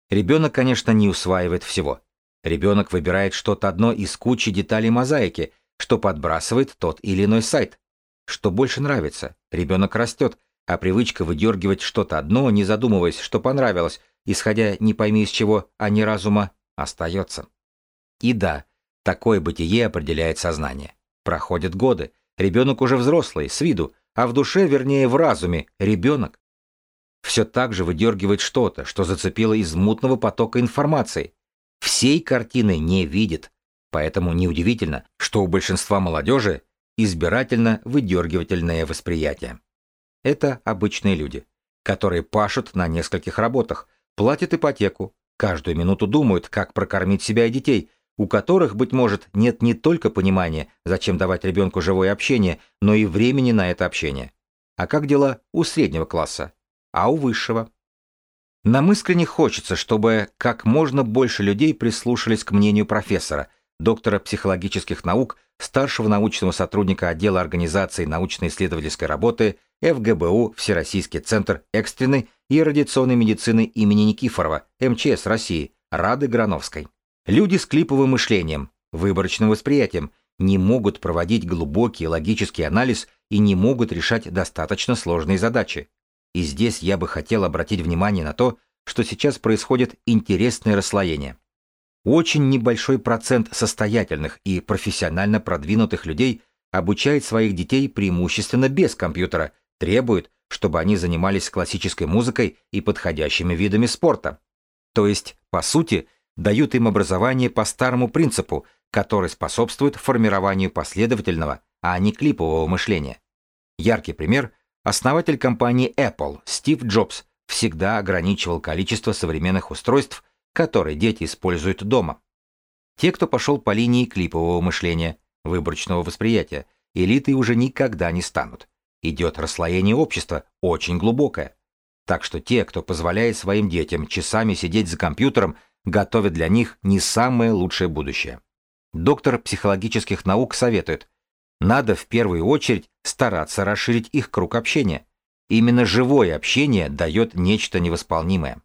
Ребенок, конечно, не усваивает всего. Ребенок выбирает что-то одно из кучи деталей мозаики, что подбрасывает тот или иной сайт. Что больше нравится, ребенок растет – а привычка выдергивать что-то одно, не задумываясь, что понравилось, исходя не пойми из чего, а не разума, остается. И да, такое бытие определяет сознание. Проходят годы, ребенок уже взрослый, с виду, а в душе, вернее, в разуме, ребенок. Все так же выдергивает что-то, что зацепило из мутного потока информации. Всей картины не видит, поэтому неудивительно, что у большинства молодежи избирательно-выдергивательное восприятие. Это обычные люди, которые пашут на нескольких работах, платят ипотеку, каждую минуту думают, как прокормить себя и детей, у которых, быть может, нет не только понимания, зачем давать ребенку живое общение, но и времени на это общение. А как дела у среднего класса? А у высшего? Нам искренне хочется, чтобы как можно больше людей прислушались к мнению профессора, доктора психологических наук, старшего научного сотрудника отдела организации научно-исследовательской работы – ФГБУ Всероссийский центр экстренной и радиационной медицины имени Никифорова, МЧС России, Рады Грановской. Люди с клиповым мышлением, выборочным восприятием, не могут проводить глубокий логический анализ и не могут решать достаточно сложные задачи. И здесь я бы хотел обратить внимание на то, что сейчас происходит интересное расслоение. Очень небольшой процент состоятельных и профессионально продвинутых людей обучает своих детей преимущественно без компьютера – требует, чтобы они занимались классической музыкой и подходящими видами спорта. То есть, по сути, дают им образование по старому принципу, который способствует формированию последовательного, а не клипового мышления. Яркий пример – основатель компании Apple Стив Джобс всегда ограничивал количество современных устройств, которые дети используют дома. Те, кто пошел по линии клипового мышления, выборочного восприятия, элитой уже никогда не станут идет расслоение общества, очень глубокое. Так что те, кто позволяет своим детям часами сидеть за компьютером, готовят для них не самое лучшее будущее. Доктор психологических наук советует, надо в первую очередь стараться расширить их круг общения. Именно живое общение дает нечто невосполнимое.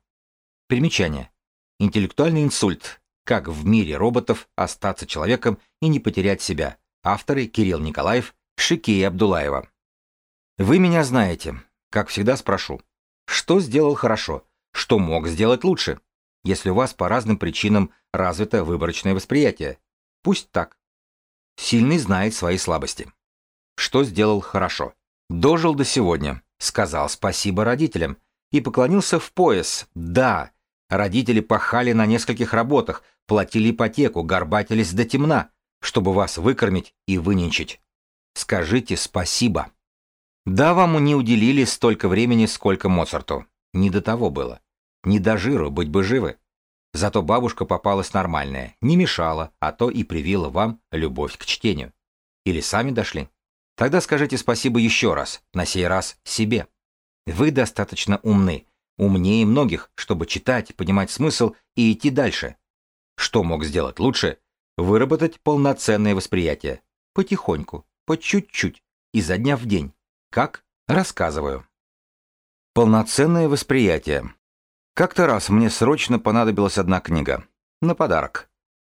Примечание. Интеллектуальный инсульт. Как в мире роботов остаться человеком и не потерять себя. Авторы Кирилл Николаев, Шики и Абдулаева. Вы меня знаете. Как всегда спрошу. Что сделал хорошо? Что мог сделать лучше? Если у вас по разным причинам развито выборочное восприятие. Пусть так. Сильный знает свои слабости. Что сделал хорошо? Дожил до сегодня. Сказал спасибо родителям. И поклонился в пояс. Да. Родители пахали на нескольких работах, платили ипотеку, горбатились до темна, чтобы вас выкормить и выненчить. Скажите спасибо. Да, вам не уделили столько времени, сколько Моцарту. Не до того было. Не до жиру, быть бы живы. Зато бабушка попалась нормальная, не мешала, а то и привила вам любовь к чтению. Или сами дошли? Тогда скажите спасибо еще раз, на сей раз себе. Вы достаточно умны, умнее многих, чтобы читать, понимать смысл и идти дальше. Что мог сделать лучше? Выработать полноценное восприятие. Потихоньку, по чуть-чуть, изо дня в день как, рассказываю. Полноценное восприятие. Как-то раз мне срочно понадобилась одна книга. На подарок.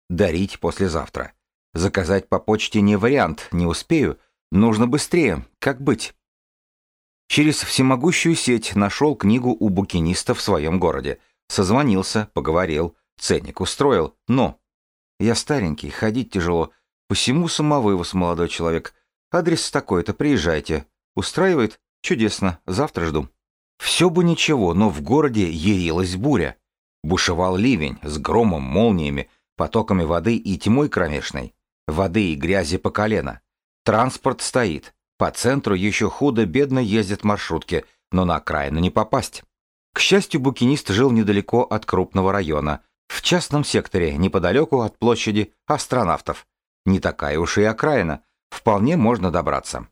Дарить послезавтра. Заказать по почте не вариант, не успею. Нужно быстрее. Как быть? Через всемогущую сеть нашел книгу у букиниста в своем городе. Созвонился, поговорил, ценник устроил, но... Я старенький, ходить тяжело. Посему самовывоз, молодой человек. Адрес такой-то, приезжайте. Устраивает? Чудесно, завтра жду. Все бы ничего, но в городе ярилась буря. Бушевал ливень с громом, молниями, потоками воды и тьмой кромешной. Воды и грязи по колено. Транспорт стоит. По центру еще худо-бедно ездят маршрутки, но на окраину не попасть. К счастью, букинист жил недалеко от крупного района, в частном секторе, неподалеку от площади астронавтов. Не такая уж и окраина, вполне можно добраться.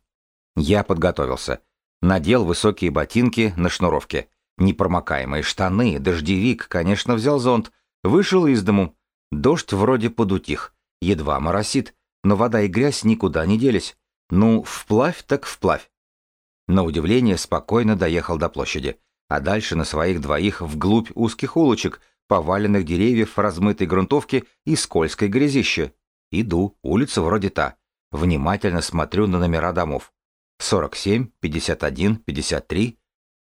Я подготовился. Надел высокие ботинки на шнуровке. Непромокаемые штаны, дождевик, конечно, взял зонт. Вышел из дому. Дождь вроде подутих. Едва моросит, но вода и грязь никуда не делись. Ну, вплавь так вплавь. На удивление спокойно доехал до площади, а дальше на своих двоих вглубь узких улочек, поваленных деревьев, размытой грунтовки и скользкой грязище. Иду, улица вроде та. Внимательно смотрю на номера домов. 47, 51, 53.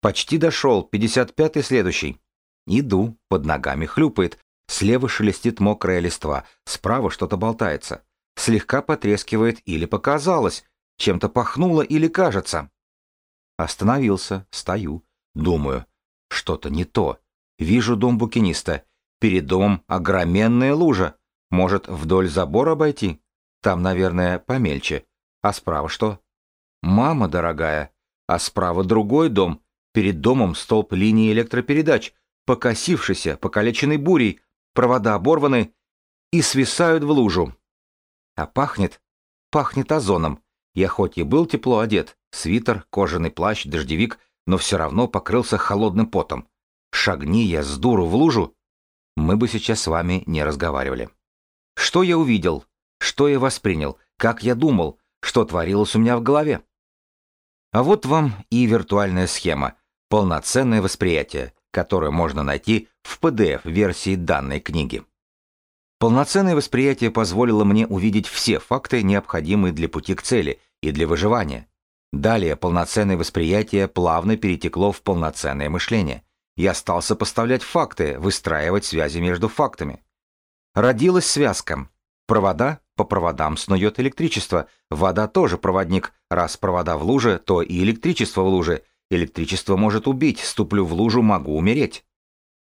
Почти дошел, 55 следующий. Иду, под ногами хлюпает. Слева шелестит мокрая листва, справа что-то болтается. Слегка потрескивает или показалось, чем-то пахнуло или кажется. Остановился, стою, думаю. Что-то не то. Вижу дом букиниста. Перед домом огроменная лужа. Может, вдоль забора обойти? Там, наверное, помельче. А справа что? «Мама дорогая, а справа другой дом. Перед домом столб линии электропередач, покосившийся, покалеченный бурей, провода оборваны и свисают в лужу. А пахнет? Пахнет озоном. Я хоть и был тепло одет, свитер, кожаный плащ, дождевик, но все равно покрылся холодным потом. Шагни я с дуру в лужу, мы бы сейчас с вами не разговаривали. Что я увидел? Что я воспринял? Как я думал? Что творилось у меня в голове? А вот вам и виртуальная схема, полноценное восприятие, которое можно найти в PDF-версии данной книги. Полноценное восприятие позволило мне увидеть все факты, необходимые для пути к цели и для выживания. Далее полноценное восприятие плавно перетекло в полноценное мышление. Я стал поставлять факты, выстраивать связи между фактами. Родилась связка. Провода, по проводам снует электричество. Вода тоже проводник. Раз провода в луже, то и электричество в луже. Электричество может убить, ступлю в лужу, могу умереть.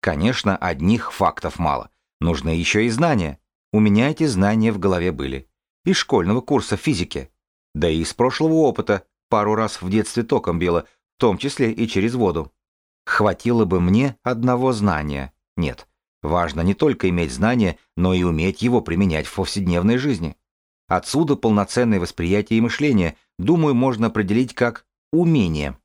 Конечно, одних фактов мало. Нужны еще и знания. У меня эти знания в голове были. Из школьного курса физики. Да и из прошлого опыта. Пару раз в детстве током било, в том числе и через воду. Хватило бы мне одного знания. Нет, Важно не только иметь знания, но и уметь его применять в повседневной жизни. Отсюда полноценное восприятие и мышление, думаю, можно определить как умение.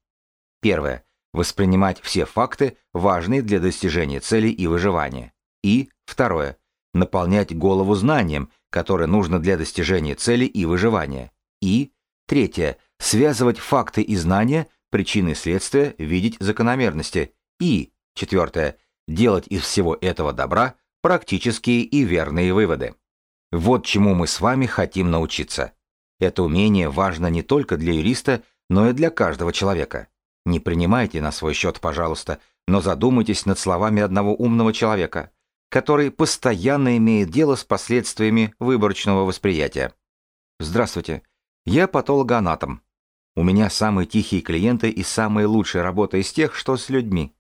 Первое. Воспринимать все факты, важные для достижения цели и выживания. И второе. Наполнять голову знанием, которое нужно для достижения цели и выживания. И третье. Связывать факты и знания, причины и следствия, видеть закономерности. И четвертое делать из всего этого добра практические и верные выводы. Вот чему мы с вами хотим научиться. Это умение важно не только для юриста, но и для каждого человека. Не принимайте на свой счет, пожалуйста, но задумайтесь над словами одного умного человека, который постоянно имеет дело с последствиями выборочного восприятия. Здравствуйте, я патологоанатом. У меня самые тихие клиенты и самые лучшие работы из тех, что с людьми.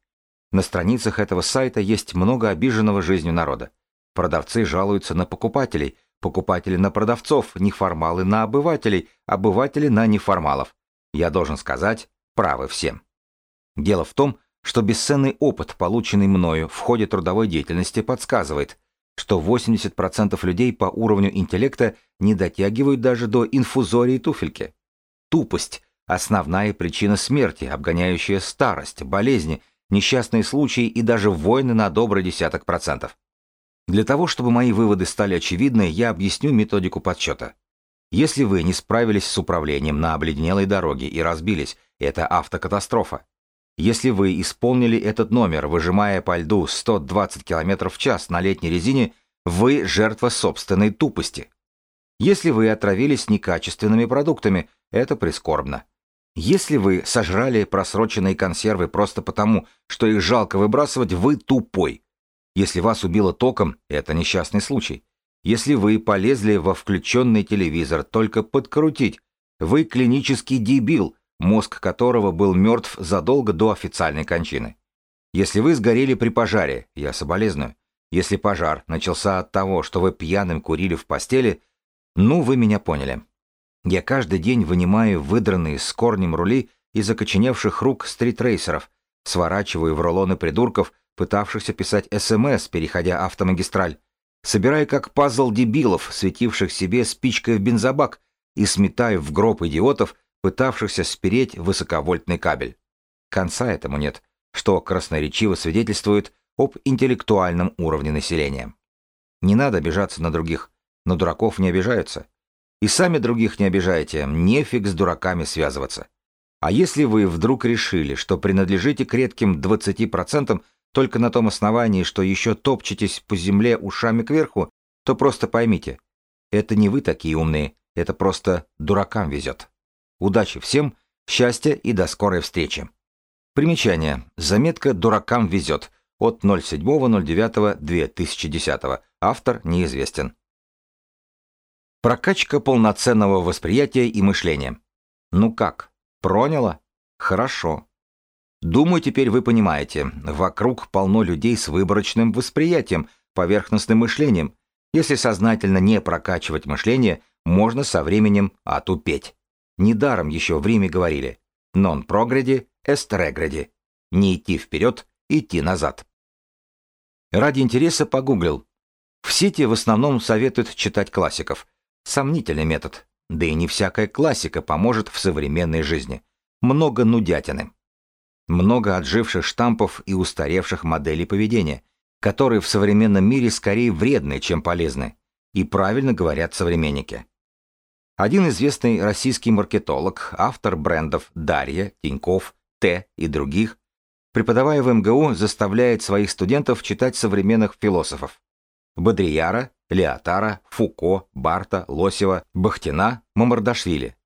На страницах этого сайта есть много обиженного жизнью народа. Продавцы жалуются на покупателей, покупатели на продавцов, неформалы на обывателей, обыватели на неформалов. Я должен сказать, правы всем. Дело в том, что бесценный опыт, полученный мною в ходе трудовой деятельности, подсказывает, что 80% людей по уровню интеллекта не дотягивают даже до инфузории туфельки. Тупость – основная причина смерти, обгоняющая старость, болезни, несчастные случаи и даже войны на добрый десяток процентов. Для того, чтобы мои выводы стали очевидны, я объясню методику подсчета. Если вы не справились с управлением на обледенелой дороге и разбились, это автокатастрофа. Если вы исполнили этот номер, выжимая по льду 120 км в час на летней резине, вы жертва собственной тупости. Если вы отравились некачественными продуктами, это прискорбно. Если вы сожрали просроченные консервы просто потому, что их жалко выбрасывать, вы тупой. Если вас убило током, это несчастный случай. Если вы полезли во включенный телевизор только подкрутить, вы клинический дебил, мозг которого был мертв задолго до официальной кончины. Если вы сгорели при пожаре, я соболезную. Если пожар начался от того, что вы пьяным курили в постели, ну вы меня поняли. Я каждый день вынимаю выдранные с корнем рули из закоченевших рук стритрейсеров, сворачиваю в рулоны придурков, пытавшихся писать СМС, переходя автомагистраль, собираю как пазл дебилов, светивших себе спичкой в бензобак, и сметаю в гроб идиотов, пытавшихся спереть высоковольтный кабель. Конца этому нет, что красноречиво свидетельствует об интеллектуальном уровне населения. Не надо обижаться на других, но дураков не обижаются. И сами других не обижайте, нефиг с дураками связываться. А если вы вдруг решили, что принадлежите к редким 20% только на том основании, что еще топчетесь по земле ушами кверху, то просто поймите, это не вы такие умные, это просто дуракам везет. Удачи всем, счастья и до скорой встречи. Примечание. Заметка «Дуракам везет» от 07.09.2010. Автор неизвестен. Прокачка полноценного восприятия и мышления. Ну как, проняло? Хорошо. Думаю, теперь вы понимаете, вокруг полно людей с выборочным восприятием, поверхностным мышлением. Если сознательно не прокачивать мышление, можно со временем отупеть. Недаром еще в Риме говорили non progressi, est regredi. — не идти вперед, идти назад. Ради интереса погуглил. В сети в основном советуют читать классиков — Сомнительный метод, да и не всякая классика поможет в современной жизни. Много нудятины. Много отживших штампов и устаревших моделей поведения, которые в современном мире скорее вредны, чем полезны. И правильно говорят современники. Один известный российский маркетолог, автор брендов Дарья, Тиньков, Т и других, преподавая в МГУ, заставляет своих студентов читать современных философов. Бадрияра, Леотара, Фуко, Барта, Лосева, Бахтина, Мамардашвили.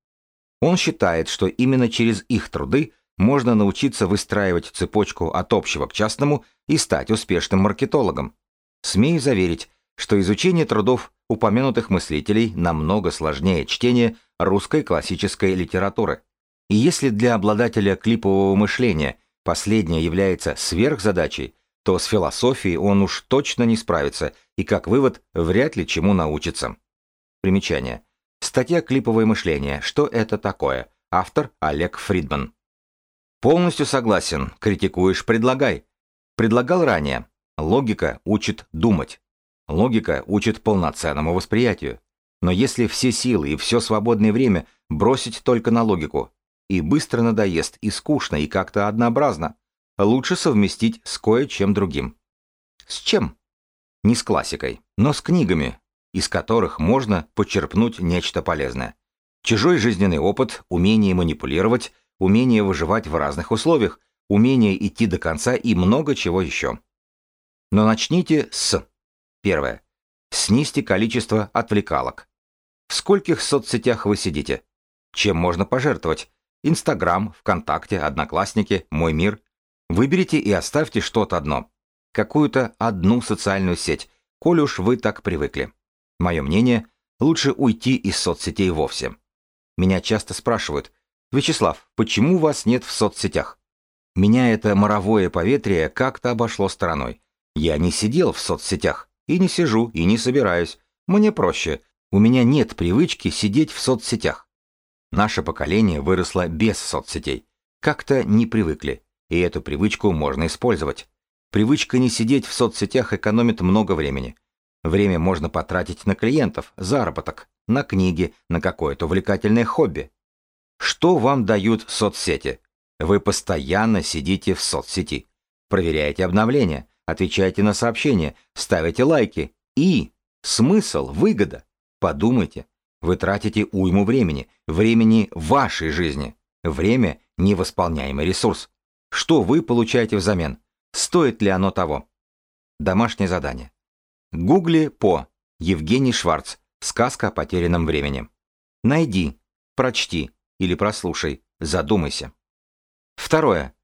Он считает, что именно через их труды можно научиться выстраивать цепочку от общего к частному и стать успешным маркетологом. Смею заверить, что изучение трудов упомянутых мыслителей намного сложнее чтения русской классической литературы. И если для обладателя клипового мышления последнее является сверхзадачей, то с философией он уж точно не справится и, как вывод, вряд ли чему научится. Примечание. Статья «Клиповое мышление. Что это такое?» Автор Олег Фридман. Полностью согласен. Критикуешь – предлагай. Предлагал ранее. Логика учит думать. Логика учит полноценному восприятию. Но если все силы и все свободное время бросить только на логику, и быстро надоест, и скучно, и как-то однообразно, лучше совместить с кое-чем другим. С чем? Не с классикой, но с книгами, из которых можно почерпнуть нечто полезное. Чужой жизненный опыт, умение манипулировать, умение выживать в разных условиях, умение идти до конца и много чего еще. Но начните с... Первое. Снизьте количество отвлекалок. В скольких соцсетях вы сидите? Чем можно пожертвовать? Инстаграм, ВКонтакте, Одноклассники, Мой мир, Выберите и оставьте что-то одно. Какую-то одну социальную сеть, коль уж вы так привыкли. Мое мнение, лучше уйти из соцсетей вовсе. Меня часто спрашивают, «Вячеслав, почему вас нет в соцсетях?» Меня это моровое поветрие как-то обошло стороной. Я не сидел в соцсетях, и не сижу, и не собираюсь. Мне проще. У меня нет привычки сидеть в соцсетях. Наше поколение выросло без соцсетей. Как-то не привыкли и эту привычку можно использовать. Привычка не сидеть в соцсетях экономит много времени. Время можно потратить на клиентов, заработок, на книги, на какое-то увлекательное хобби. Что вам дают соцсети? Вы постоянно сидите в соцсети, проверяете обновления, отвечаете на сообщения, ставите лайки. И смысл, выгода. Подумайте, вы тратите уйму времени, времени вашей жизни. Время – невосполняемый ресурс. Что вы получаете взамен? Стоит ли оно того? Домашнее задание. Гугли по Евгений Шварц. Сказка о потерянном времени. Найди, прочти или прослушай, задумайся. Второе.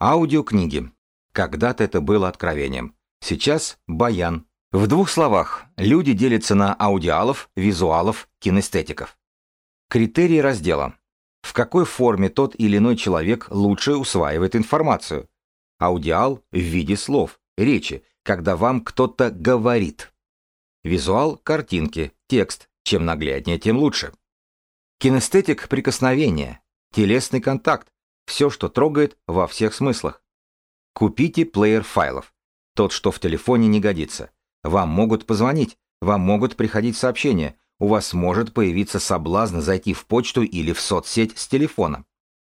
Аудиокниги. Когда-то это было откровением. Сейчас баян. В двух словах, люди делятся на аудиалов, визуалов, кинестетиков. Критерии раздела в какой форме тот или иной человек лучше усваивает информацию. Аудиал в виде слов, речи, когда вам кто-то говорит. Визуал – картинки, текст. Чем нагляднее, тем лучше. Кинестетик – прикосновение, телесный контакт, все, что трогает во всех смыслах. Купите плеер файлов. Тот, что в телефоне не годится. Вам могут позвонить, вам могут приходить сообщения – у вас может появиться соблазн зайти в почту или в соцсеть с телефона.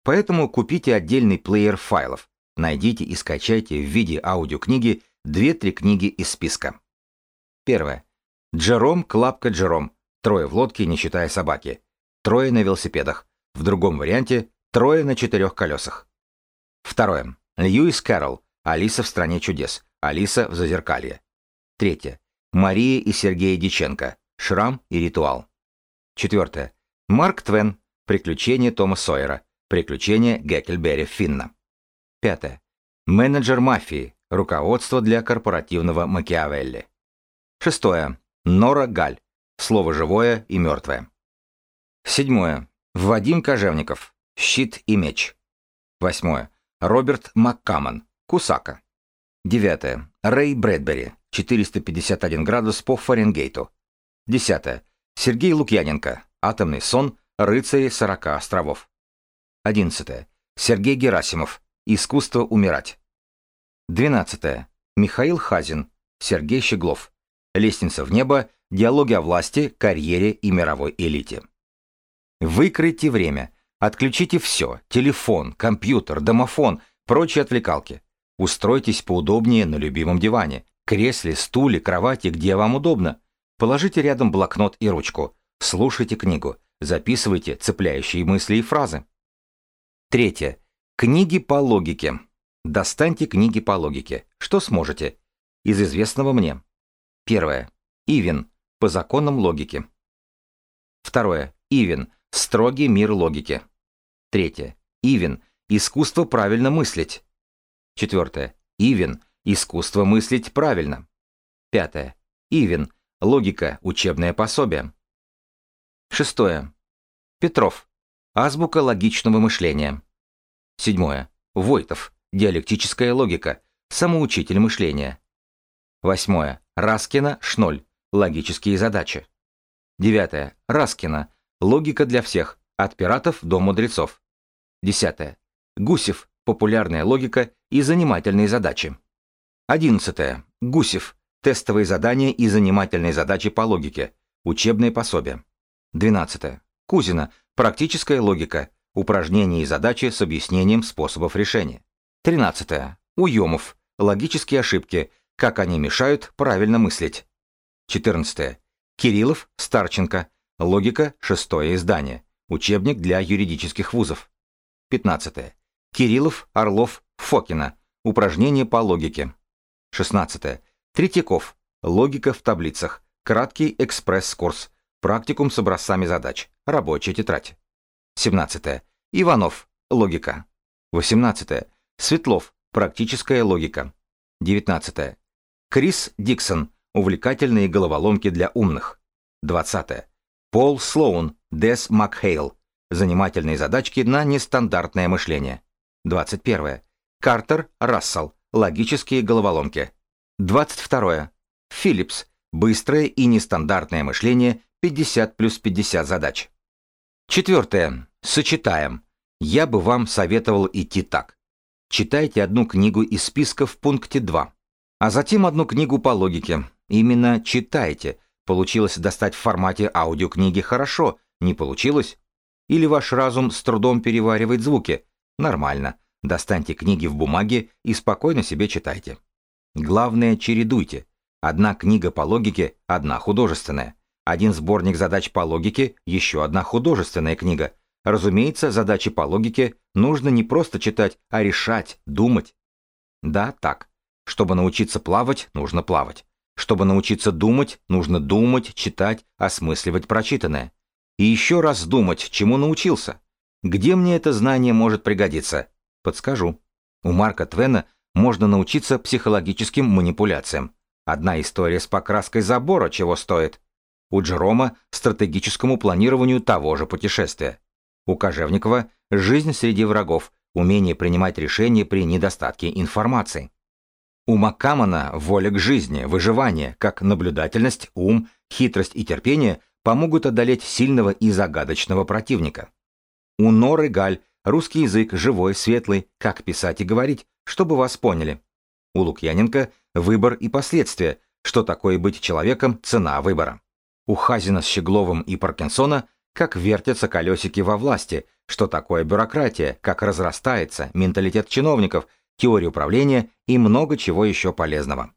Поэтому купите отдельный плеер файлов, найдите и скачайте в виде аудиокниги 2-3 книги из списка. Первое. Джером, Клапка, Джером. Трое в лодке, не считая собаки. Трое на велосипедах. В другом варианте – трое на четырех колесах. Второе. Льюис Кэрролл. Алиса в «Стране чудес». Алиса в «Зазеркалье». Третье. Мария и Сергей Диченко. «Шрам и ритуал». Четвертое. Марк Твен. Приключения Тома Сойера. Приключения Геккельберри Финна. Пятое. Менеджер мафии. Руководство для корпоративного Макиавелли. Шестое. Нора Галь. Слово живое и мертвое. Седьмое. Вадим Кожевников. Щит и меч. Восьмое. Роберт Маккамон. Кусака. Девятое. Рэй Брэдбери. 451 градус по Фаренгейту. Десятое. Сергей Лукьяненко. Атомный сон. Рыцари 40 островов. Одиннадцатое. Сергей Герасимов. Искусство умирать. Двенадцатое. Михаил Хазин. Сергей Щеглов. Лестница в небо. Диалоги о власти, карьере и мировой элите. Выкройте время. Отключите все. Телефон, компьютер, домофон, прочие отвлекалки. Устройтесь поудобнее на любимом диване, кресле, стуле, кровати, где вам удобно. Положите рядом блокнот и ручку. Слушайте книгу. Записывайте цепляющие мысли и фразы. Третье. Книги по логике. Достаньте книги по логике. Что сможете? Из известного мне. Первое. Ивен. По законам логики. Второе. Ивен. Строгий мир логики. Третье. Ивен. Искусство правильно мыслить. Четвертое. Ивен. Искусство мыслить правильно. Пятое. Ивен. Логика. Учебное пособие. Шестое. Петров. Азбука логичного мышления. Седьмое. Войтов. Диалектическая логика. Самоучитель мышления. Восьмое. Раскина, Шноль. Логические задачи. Девятое. Раскина. Логика для всех. От пиратов до мудрецов. Десятое. Гусев. Популярная логика и занимательные задачи. Одиннадцатое. Гусев тестовые задания и занимательные задачи по логике, учебные пособия. 12. Кузина. Практическая логика, упражнения и задачи с объяснением способов решения. 13. Уемов. Логические ошибки, как они мешают правильно мыслить. 14. Кириллов, Старченко. Логика, шестое издание. Учебник для юридических вузов. 15. Кириллов, Орлов, Фокина. Упражнения по логике. 16. Третьяков. Логика в таблицах. Краткий экспресс-курс. Практикум с образцами задач. Рабочая тетрадь. 17. Иванов. Логика. 18. Светлов. Практическая логика. 19. Крис Диксон. Увлекательные головоломки для умных. 20. Пол Слоун. Дес Макхейл. Занимательные задачки на нестандартное мышление. 21. Картер Рассел. Логические головоломки. 22. Филлипс Быстрое и нестандартное мышление 50 плюс 50 задач. Четвертое. Сочетаем. Я бы вам советовал идти так. Читайте одну книгу из списка в пункте 2, а затем одну книгу по логике. Именно читайте. Получилось достать в формате аудиокниги хорошо, не получилось? Или ваш разум с трудом переваривает звуки? Нормально. Достаньте книги в бумаге и спокойно себе читайте. Главное, чередуйте. Одна книга по логике, одна художественная. Один сборник задач по логике, еще одна художественная книга. Разумеется, задачи по логике нужно не просто читать, а решать, думать. Да, так. Чтобы научиться плавать, нужно плавать. Чтобы научиться думать, нужно думать, читать, осмысливать прочитанное. И еще раз думать, чему научился. Где мне это знание может пригодиться? Подскажу. У Марка Твена можно научиться психологическим манипуляциям. Одна история с покраской забора чего стоит. У Джерома – стратегическому планированию того же путешествия. У Кожевникова – жизнь среди врагов, умение принимать решения при недостатке информации. У Маккамана воля к жизни, выживание, как наблюдательность, ум, хитрость и терпение помогут одолеть сильного и загадочного противника. У Норы Галь русский язык живой, светлый, как писать и говорить, чтобы вас поняли. У Лукьяненко выбор и последствия, что такое быть человеком, цена выбора. У Хазина с Щегловым и Паркинсона как вертятся колесики во власти, что такое бюрократия, как разрастается менталитет чиновников, теория управления и много чего еще полезного.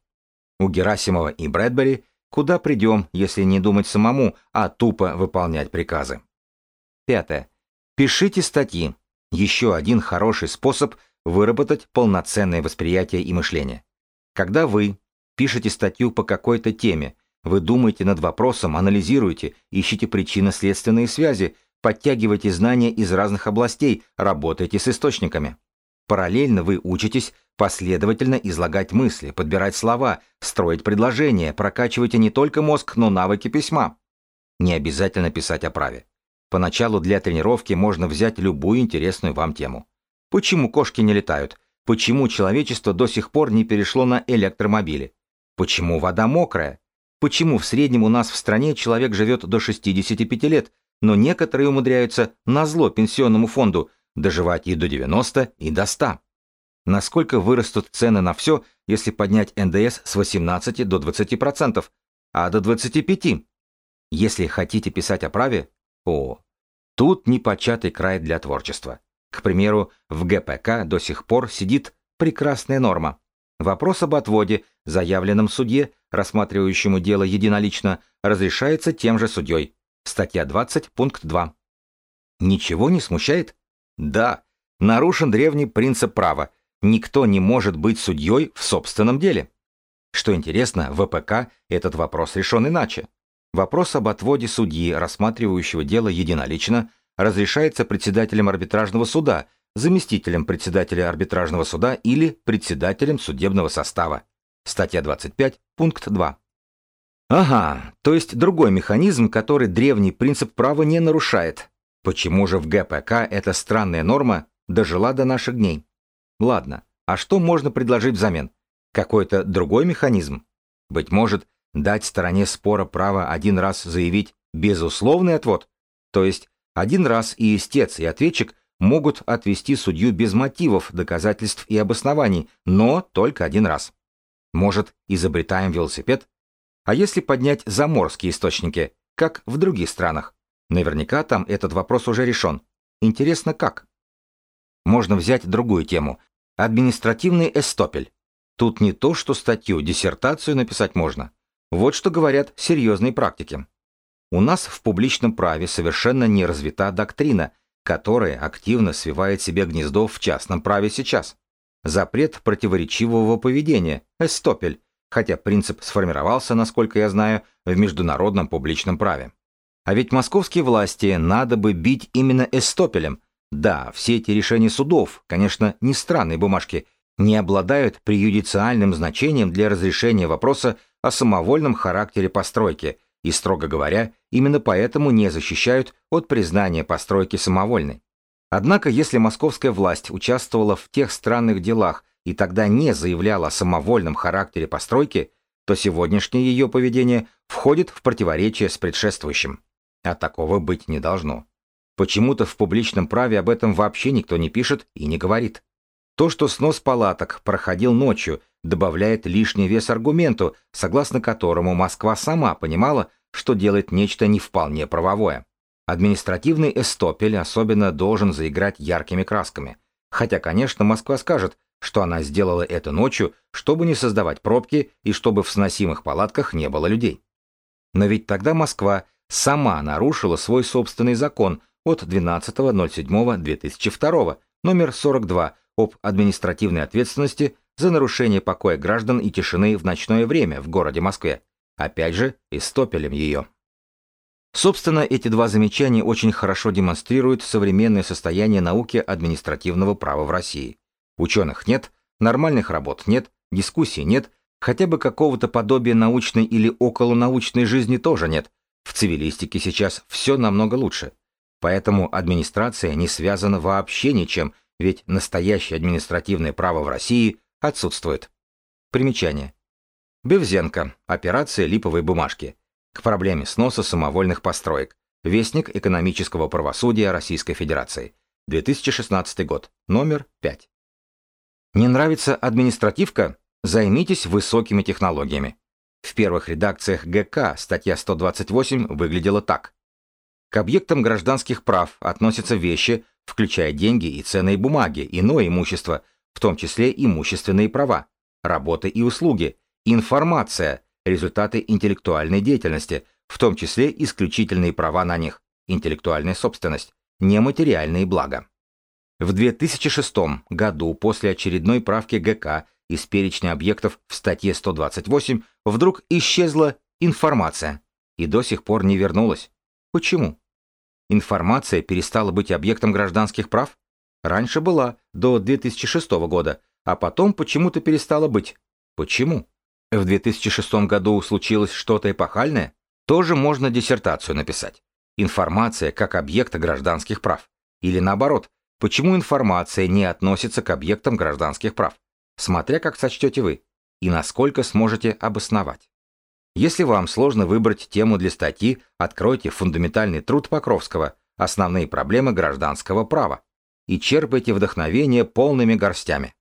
У Герасимова и Брэдбери куда придем, если не думать самому, а тупо выполнять приказы. Пятое. Пишите статьи. Еще один хороший способ выработать полноценное восприятие и мышление. Когда вы пишете статью по какой-то теме, вы думаете над вопросом, анализируете, ищете причинно-следственные связи, подтягиваете знания из разных областей, работаете с источниками. Параллельно вы учитесь последовательно излагать мысли, подбирать слова, строить предложения, прокачиваете не только мозг, но навыки письма. Не обязательно писать о праве. Поначалу для тренировки можно взять любую интересную вам тему. Почему кошки не летают? Почему человечество до сих пор не перешло на электромобили? Почему вода мокрая? Почему в среднем у нас в стране человек живет до 65 лет, но некоторые умудряются на зло пенсионному фонду доживать и до 90, и до 100? Насколько вырастут цены на все, если поднять НДС с 18 до 20%, а до 25%? Если хотите писать о праве, о, тут непочатый край для творчества. К примеру, в ГПК до сих пор сидит прекрасная норма. Вопрос об отводе, заявленном судье, рассматривающему дело единолично, разрешается тем же судьей. Статья 20, пункт 2. Ничего не смущает? Да, нарушен древний принцип права. Никто не может быть судьей в собственном деле. Что интересно, в ВПК этот вопрос решен иначе. Вопрос об отводе судьи, рассматривающего дело единолично, разрешается председателем арбитражного суда, заместителем председателя арбитражного суда или председателем судебного состава. Статья 25, пункт 2. Ага, то есть другой механизм, который древний принцип права не нарушает. Почему же в ГПК эта странная норма дожила до наших дней? Ладно, а что можно предложить взамен? Какой-то другой механизм? Быть может, дать стороне спора право один раз заявить «безусловный отвод», то есть один раз и истец, и ответчик могут отвести судью без мотивов, доказательств и обоснований, но только один раз. Может, изобретаем велосипед? А если поднять заморские источники, как в других странах? Наверняка там этот вопрос уже решен. Интересно, как? Можно взять другую тему. Административный эстопель. Тут не то, что статью, диссертацию написать можно. Вот что говорят серьезные практики. У нас в публичном праве совершенно не развита доктрина, которая активно свивает себе гнездо в частном праве сейчас. Запрет противоречивого поведения, эстопель, хотя принцип сформировался, насколько я знаю, в международном публичном праве. А ведь московские власти надо бы бить именно эстопелем. Да, все эти решения судов, конечно, не странные бумажки, не обладают преюдициальным значением для разрешения вопроса о самовольном характере постройки – и, строго говоря, именно поэтому не защищают от признания постройки самовольной. Однако, если московская власть участвовала в тех странных делах и тогда не заявляла о самовольном характере постройки, то сегодняшнее ее поведение входит в противоречие с предшествующим. А такого быть не должно. Почему-то в публичном праве об этом вообще никто не пишет и не говорит. То, что снос палаток проходил ночью, добавляет лишний вес аргументу, согласно которому Москва сама понимала, что делает нечто не вполне правовое. Административный эстопель особенно должен заиграть яркими красками. Хотя, конечно, Москва скажет, что она сделала это ночью, чтобы не создавать пробки и чтобы в сносимых палатках не было людей. Но ведь тогда Москва сама нарушила свой собственный закон от 12.07.2002, номер 42, об административной ответственности за нарушение покоя граждан и тишины в ночное время в городе Москве, опять же и стопелем ее. Собственно, эти два замечания очень хорошо демонстрируют современное состояние науки административного права в России. Ученых нет, нормальных работ нет, дискуссий нет, хотя бы какого-то подобия научной или околонаучной жизни тоже нет. В цивилистике сейчас все намного лучше. Поэтому администрация не связана вообще ничем, ведь настоящее административное право в России отсутствует. Примечание. Бевзенко. Операция липовой бумажки. К проблеме сноса самовольных построек. Вестник экономического правосудия Российской Федерации. 2016 год. Номер 5. Не нравится административка? Займитесь высокими технологиями. В первых редакциях ГК статья 128 выглядела так. К объектам гражданских прав относятся вещи, включая деньги и ценные бумаги, иное имущество, в том числе имущественные права, работы и услуги – Информация – результаты интеллектуальной деятельности, в том числе исключительные права на них, интеллектуальная собственность, нематериальные блага. В 2006 году после очередной правки ГК из перечня объектов в статье 128 вдруг исчезла информация и до сих пор не вернулась. Почему? Информация перестала быть объектом гражданских прав? Раньше была, до 2006 года, а потом почему-то перестала быть. Почему? в 2006 году случилось что-то эпохальное, тоже можно диссертацию написать. Информация как объекта гражданских прав. Или наоборот, почему информация не относится к объектам гражданских прав, смотря как сочтете вы и насколько сможете обосновать. Если вам сложно выбрать тему для статьи, откройте фундаментальный труд Покровского «Основные проблемы гражданского права» и черпайте вдохновение полными горстями.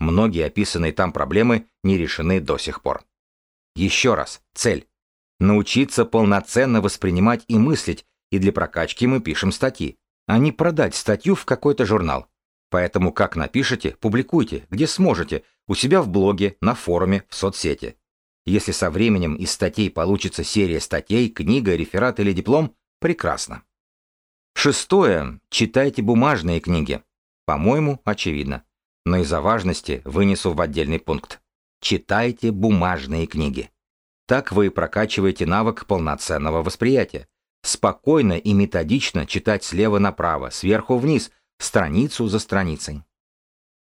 Многие описанные там проблемы не решены до сих пор. Еще раз, цель. Научиться полноценно воспринимать и мыслить, и для прокачки мы пишем статьи, а не продать статью в какой-то журнал. Поэтому как напишите, публикуйте, где сможете, у себя в блоге, на форуме, в соцсети. Если со временем из статей получится серия статей, книга, реферат или диплом, прекрасно. Шестое. Читайте бумажные книги. По-моему, очевидно но из-за важности вынесу в отдельный пункт. Читайте бумажные книги. Так вы прокачиваете навык полноценного восприятия. Спокойно и методично читать слева направо, сверху вниз, страницу за страницей.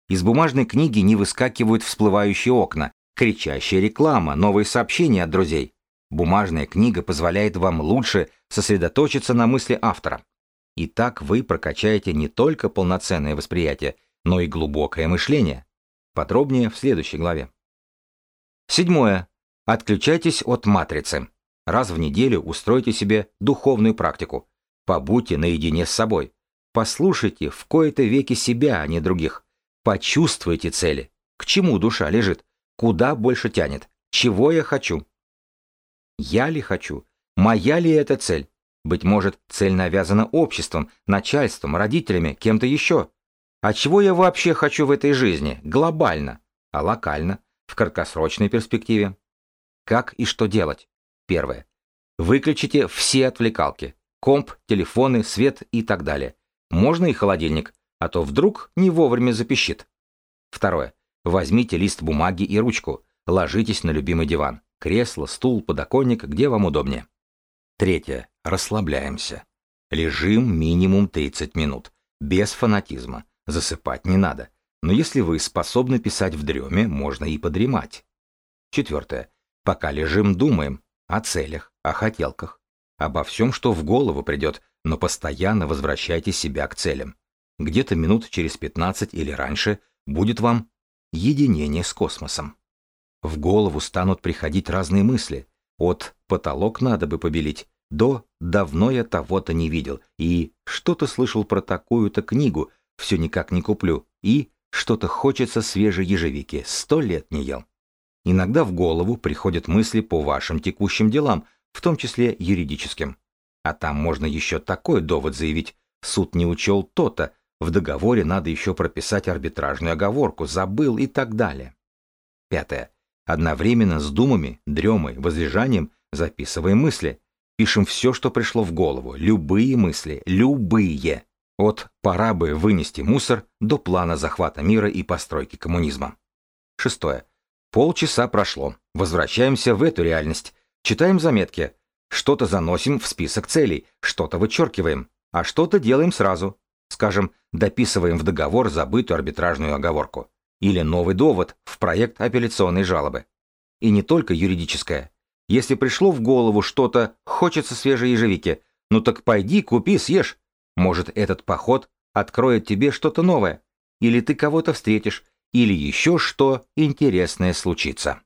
Из бумажной книги не выскакивают всплывающие окна, кричащая реклама, новые сообщения от друзей. Бумажная книга позволяет вам лучше сосредоточиться на мысли автора. И так вы прокачаете не только полноценное восприятие, но и глубокое мышление. Подробнее в следующей главе. Седьмое. Отключайтесь от матрицы. Раз в неделю устройте себе духовную практику. Побудьте наедине с собой. Послушайте в кои-то веки себя, а не других. Почувствуйте цели. К чему душа лежит? Куда больше тянет? Чего я хочу? Я ли хочу? Моя ли эта цель? Быть может, цель навязана обществом, начальством, родителями, кем-то еще. А чего я вообще хочу в этой жизни? Глобально, а локально, в краткосрочной перспективе. Как и что делать? Первое. Выключите все отвлекалки. Комп, телефоны, свет и так далее. Можно и холодильник, а то вдруг не вовремя запищит. Второе. Возьмите лист бумаги и ручку. Ложитесь на любимый диван. Кресло, стул, подоконник, где вам удобнее. Третье. Расслабляемся. Лежим минимум 30 минут. Без фанатизма Засыпать не надо, но если вы способны писать в дреме, можно и подремать. Четвертое. Пока лежим, думаем о целях, о хотелках, обо всем, что в голову придет, но постоянно возвращайте себя к целям. Где-то минут через 15 или раньше будет вам единение с космосом. В голову станут приходить разные мысли. От «потолок надо бы побелить» до «давно я того-то не видел» и «что-то слышал про такую-то книгу», все никак не куплю, и что-то хочется свежей ежевики, сто лет не ел. Иногда в голову приходят мысли по вашим текущим делам, в том числе юридическим. А там можно еще такой довод заявить, суд не учел то-то, в договоре надо еще прописать арбитражную оговорку, забыл и так далее. Пятое. Одновременно с думами, дремой, возлежанием записываем мысли. Пишем все, что пришло в голову, любые мысли, любые от пора бы вынести мусор до плана захвата мира и постройки коммунизма. Шестое. Полчаса прошло. Возвращаемся в эту реальность. Читаем заметки. Что-то заносим в список целей, что-то вычеркиваем, а что-то делаем сразу. Скажем, дописываем в договор забытую арбитражную оговорку. Или новый довод в проект апелляционной жалобы. И не только юридическое. Если пришло в голову что-то, хочется свежей ежевики, ну так пойди, купи, съешь. Может, этот поход откроет тебе что-то новое, или ты кого-то встретишь, или еще что интересное случится.